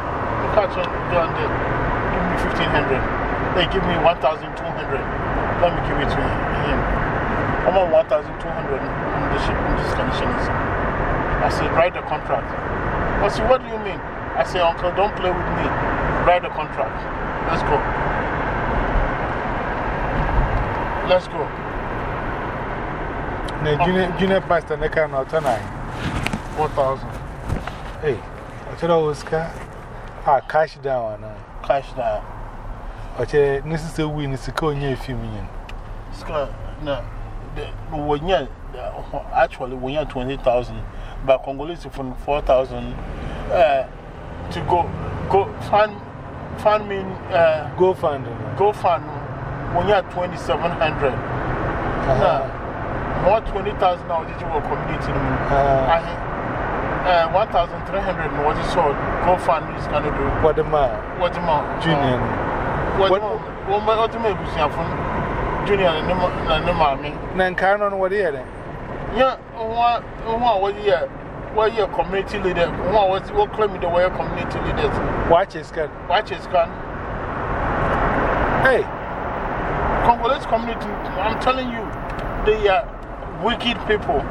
Catch on, give me 1,500. They give me 1,200. Let me give it to him. I'm on 1,200 in this, in this conditions. I said, write the contract. I said, what do you mean? I said, Uncle, don't play with me. Write the contract. Let's go. Let's go. The junior, junior pastor, they can't tonight. 4,000. Hey, I said, oh, Oscar. Ah, cash down. Cash down. Said, this is a win, it's a coin, if you mean. Scott, no. When you actually, when you're 20,000, but Congolese from 4,000 uh, to go, go fund, fund me, uh, go fund. Go fund when you're 2,700. Uh-huh. More 20,000 now, did you work community? Uh, 1,300 was it so? Go fund is going to do. What the man? What the man? Junior. What the man? What the man? Junior and the mommy. Nankano, what is it? Yeah, was here. What your community leader? One was what claiming the way community leaders. Watch his gun. Watch his gun. Hey, Congolese community, I'm telling you, they are wicked people.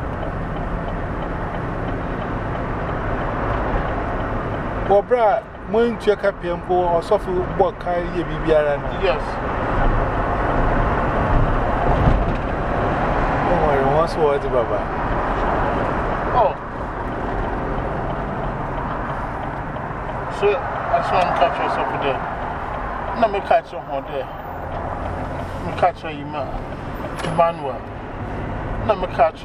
Well, Brad, when you check up your or suffer what kind of baby around. Yes. Don't worry, once was Baba. Oh. So, I saw him catch over there. No, me catch him over there. Me catch him, Emmanuel. No, me catch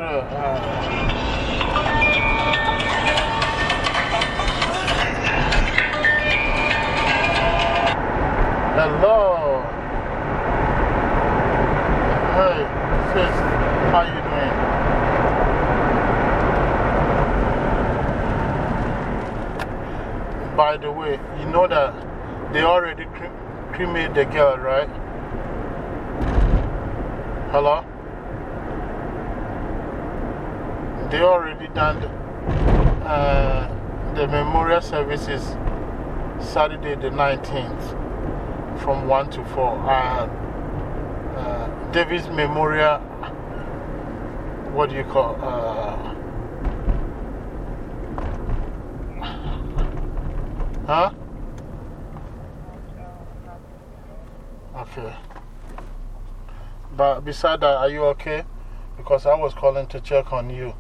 her. Hello. Hey, sis, how you doing? By the way, you know that they already cre cremated the girl, right? Hello? They already done the, uh, the memorial services Saturday the 19th from 1 to 4. Uh, uh, Davis Memorial, what do you call uh, Huh? Okay. But beside that, are you okay? Because I was calling to check on you.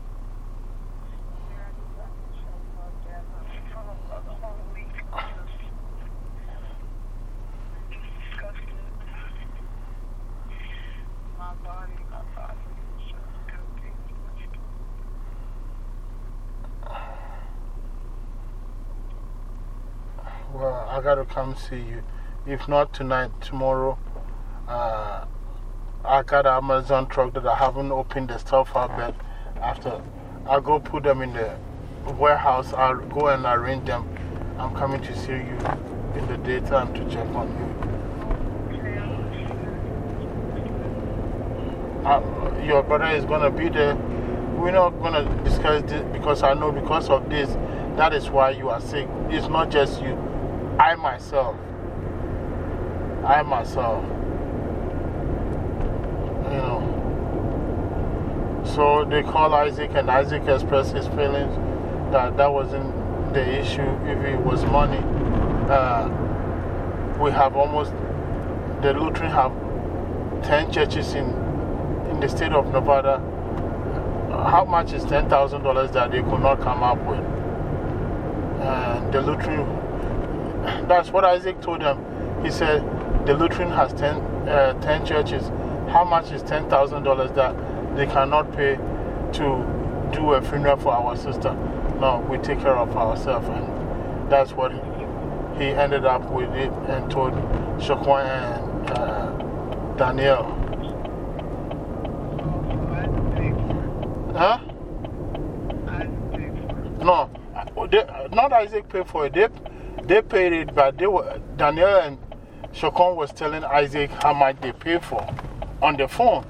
I gotta come see you. If not tonight, tomorrow, uh, I got an Amazon truck that I haven't opened the stuff up yet. After I go put them in the warehouse, I'll go and arrange them. I'm coming to see you in the daytime to check on you. Uh, your brother is going to be there. We're not going to discuss this because I know because of this, that is why you are sick. It's not just you. I myself, I myself, you know. So they call Isaac, and Isaac expressed his feelings that that wasn't the issue. If it was money, uh, we have almost, the Lutheran have 10 churches in, in the state of Nevada. How much is $10,000 that they could not come up with? And the Lutheran that's what Isaac told them. He said, the Lutheran has 10, uh, 10 churches. How much is $10,000 that they cannot pay to do a funeral for our sister? No, we take care of ourselves. And that's what he, ended up with it and told Shakwan and uh, Danielle. Huh? No, uh, they, not Isaac paid for it. They, they paid it, but they were, Daniel and Shokon was telling Isaac how much they paid for on the phone.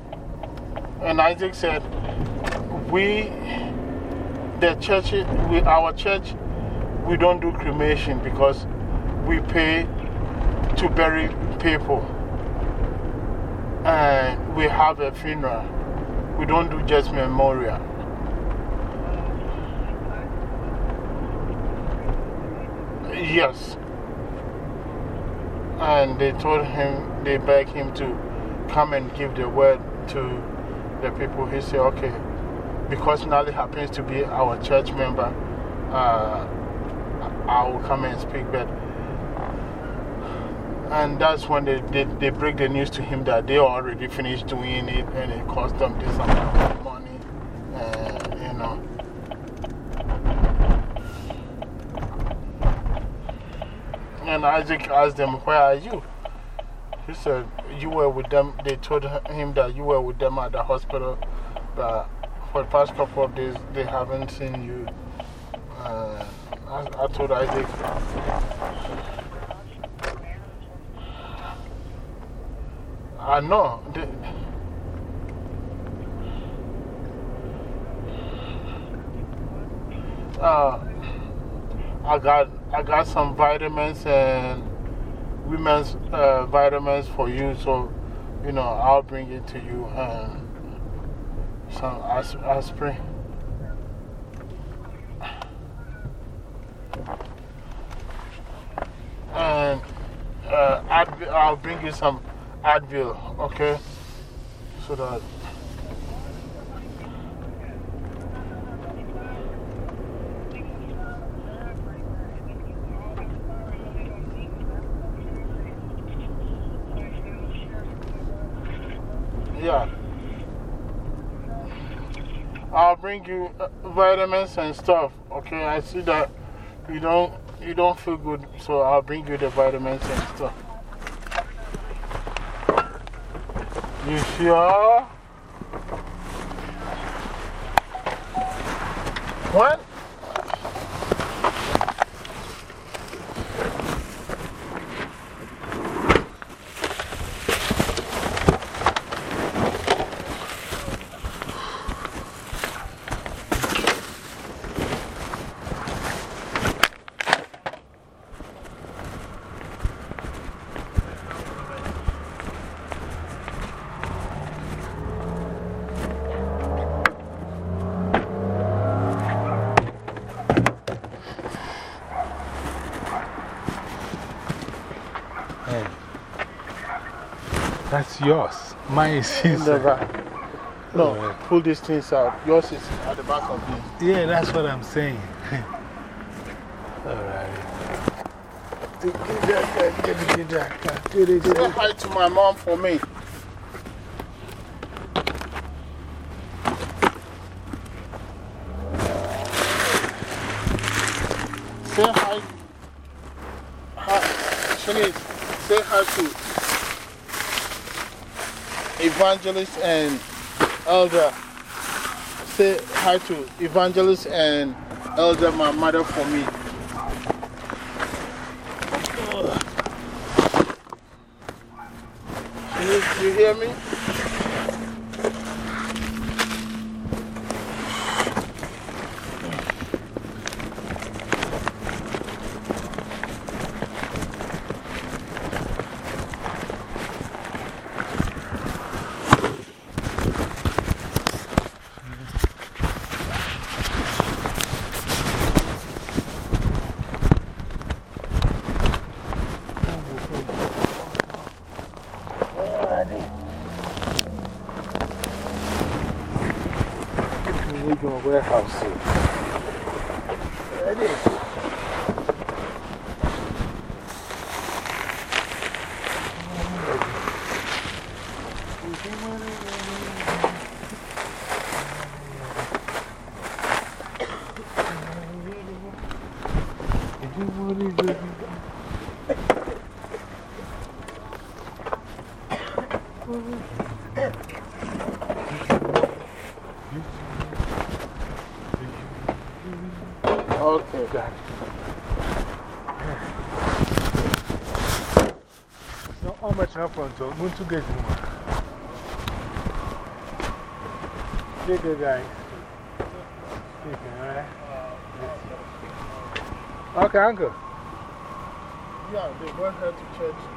And Isaac said, We, the church, we, our church, we don't do cremation because we pay to bury people. And we have a funeral. We don't do just memorial. Yes. And they told him, they begged him to come and give the word to the people. He said, okay, because Nali happens to be our church member, uh, I will come and speak. But, and that's when they, they, they break the news to him that they already finished doing it and it cost them this amount of money. Uh, you know. And Isaac asked them, Where are you? He said, You were with them. They told him that you were with them at the hospital, but for the past couple of days, they haven't seen you. Uh, I, I told Isaac, I know. They, uh, I got, I got some vitamins and women's uh, vitamins for you, so you know, I'll bring it to you some asp aspirin. And uh, I'll bring you some Advil, okay? So that. Yeah. I'll bring you uh, vitamins and stuff, okay? I see that you don't, you don't feel good, so I'll bring you the vitamins and stuff. You sure? What? Yours. Mine is back. No, pull these things out. Yours is at the back of this. Yeah, that's what I'm saying. Alright. Say hi to my mom for me. Evangelist and Elder. Say hi to Evangelist and Elder, my mother, for me. You, you hear me? Warehouse. How much up until Muntu get more? Big guy. Speaking, alright? Okay, uncle. Yeah, they brought her to church.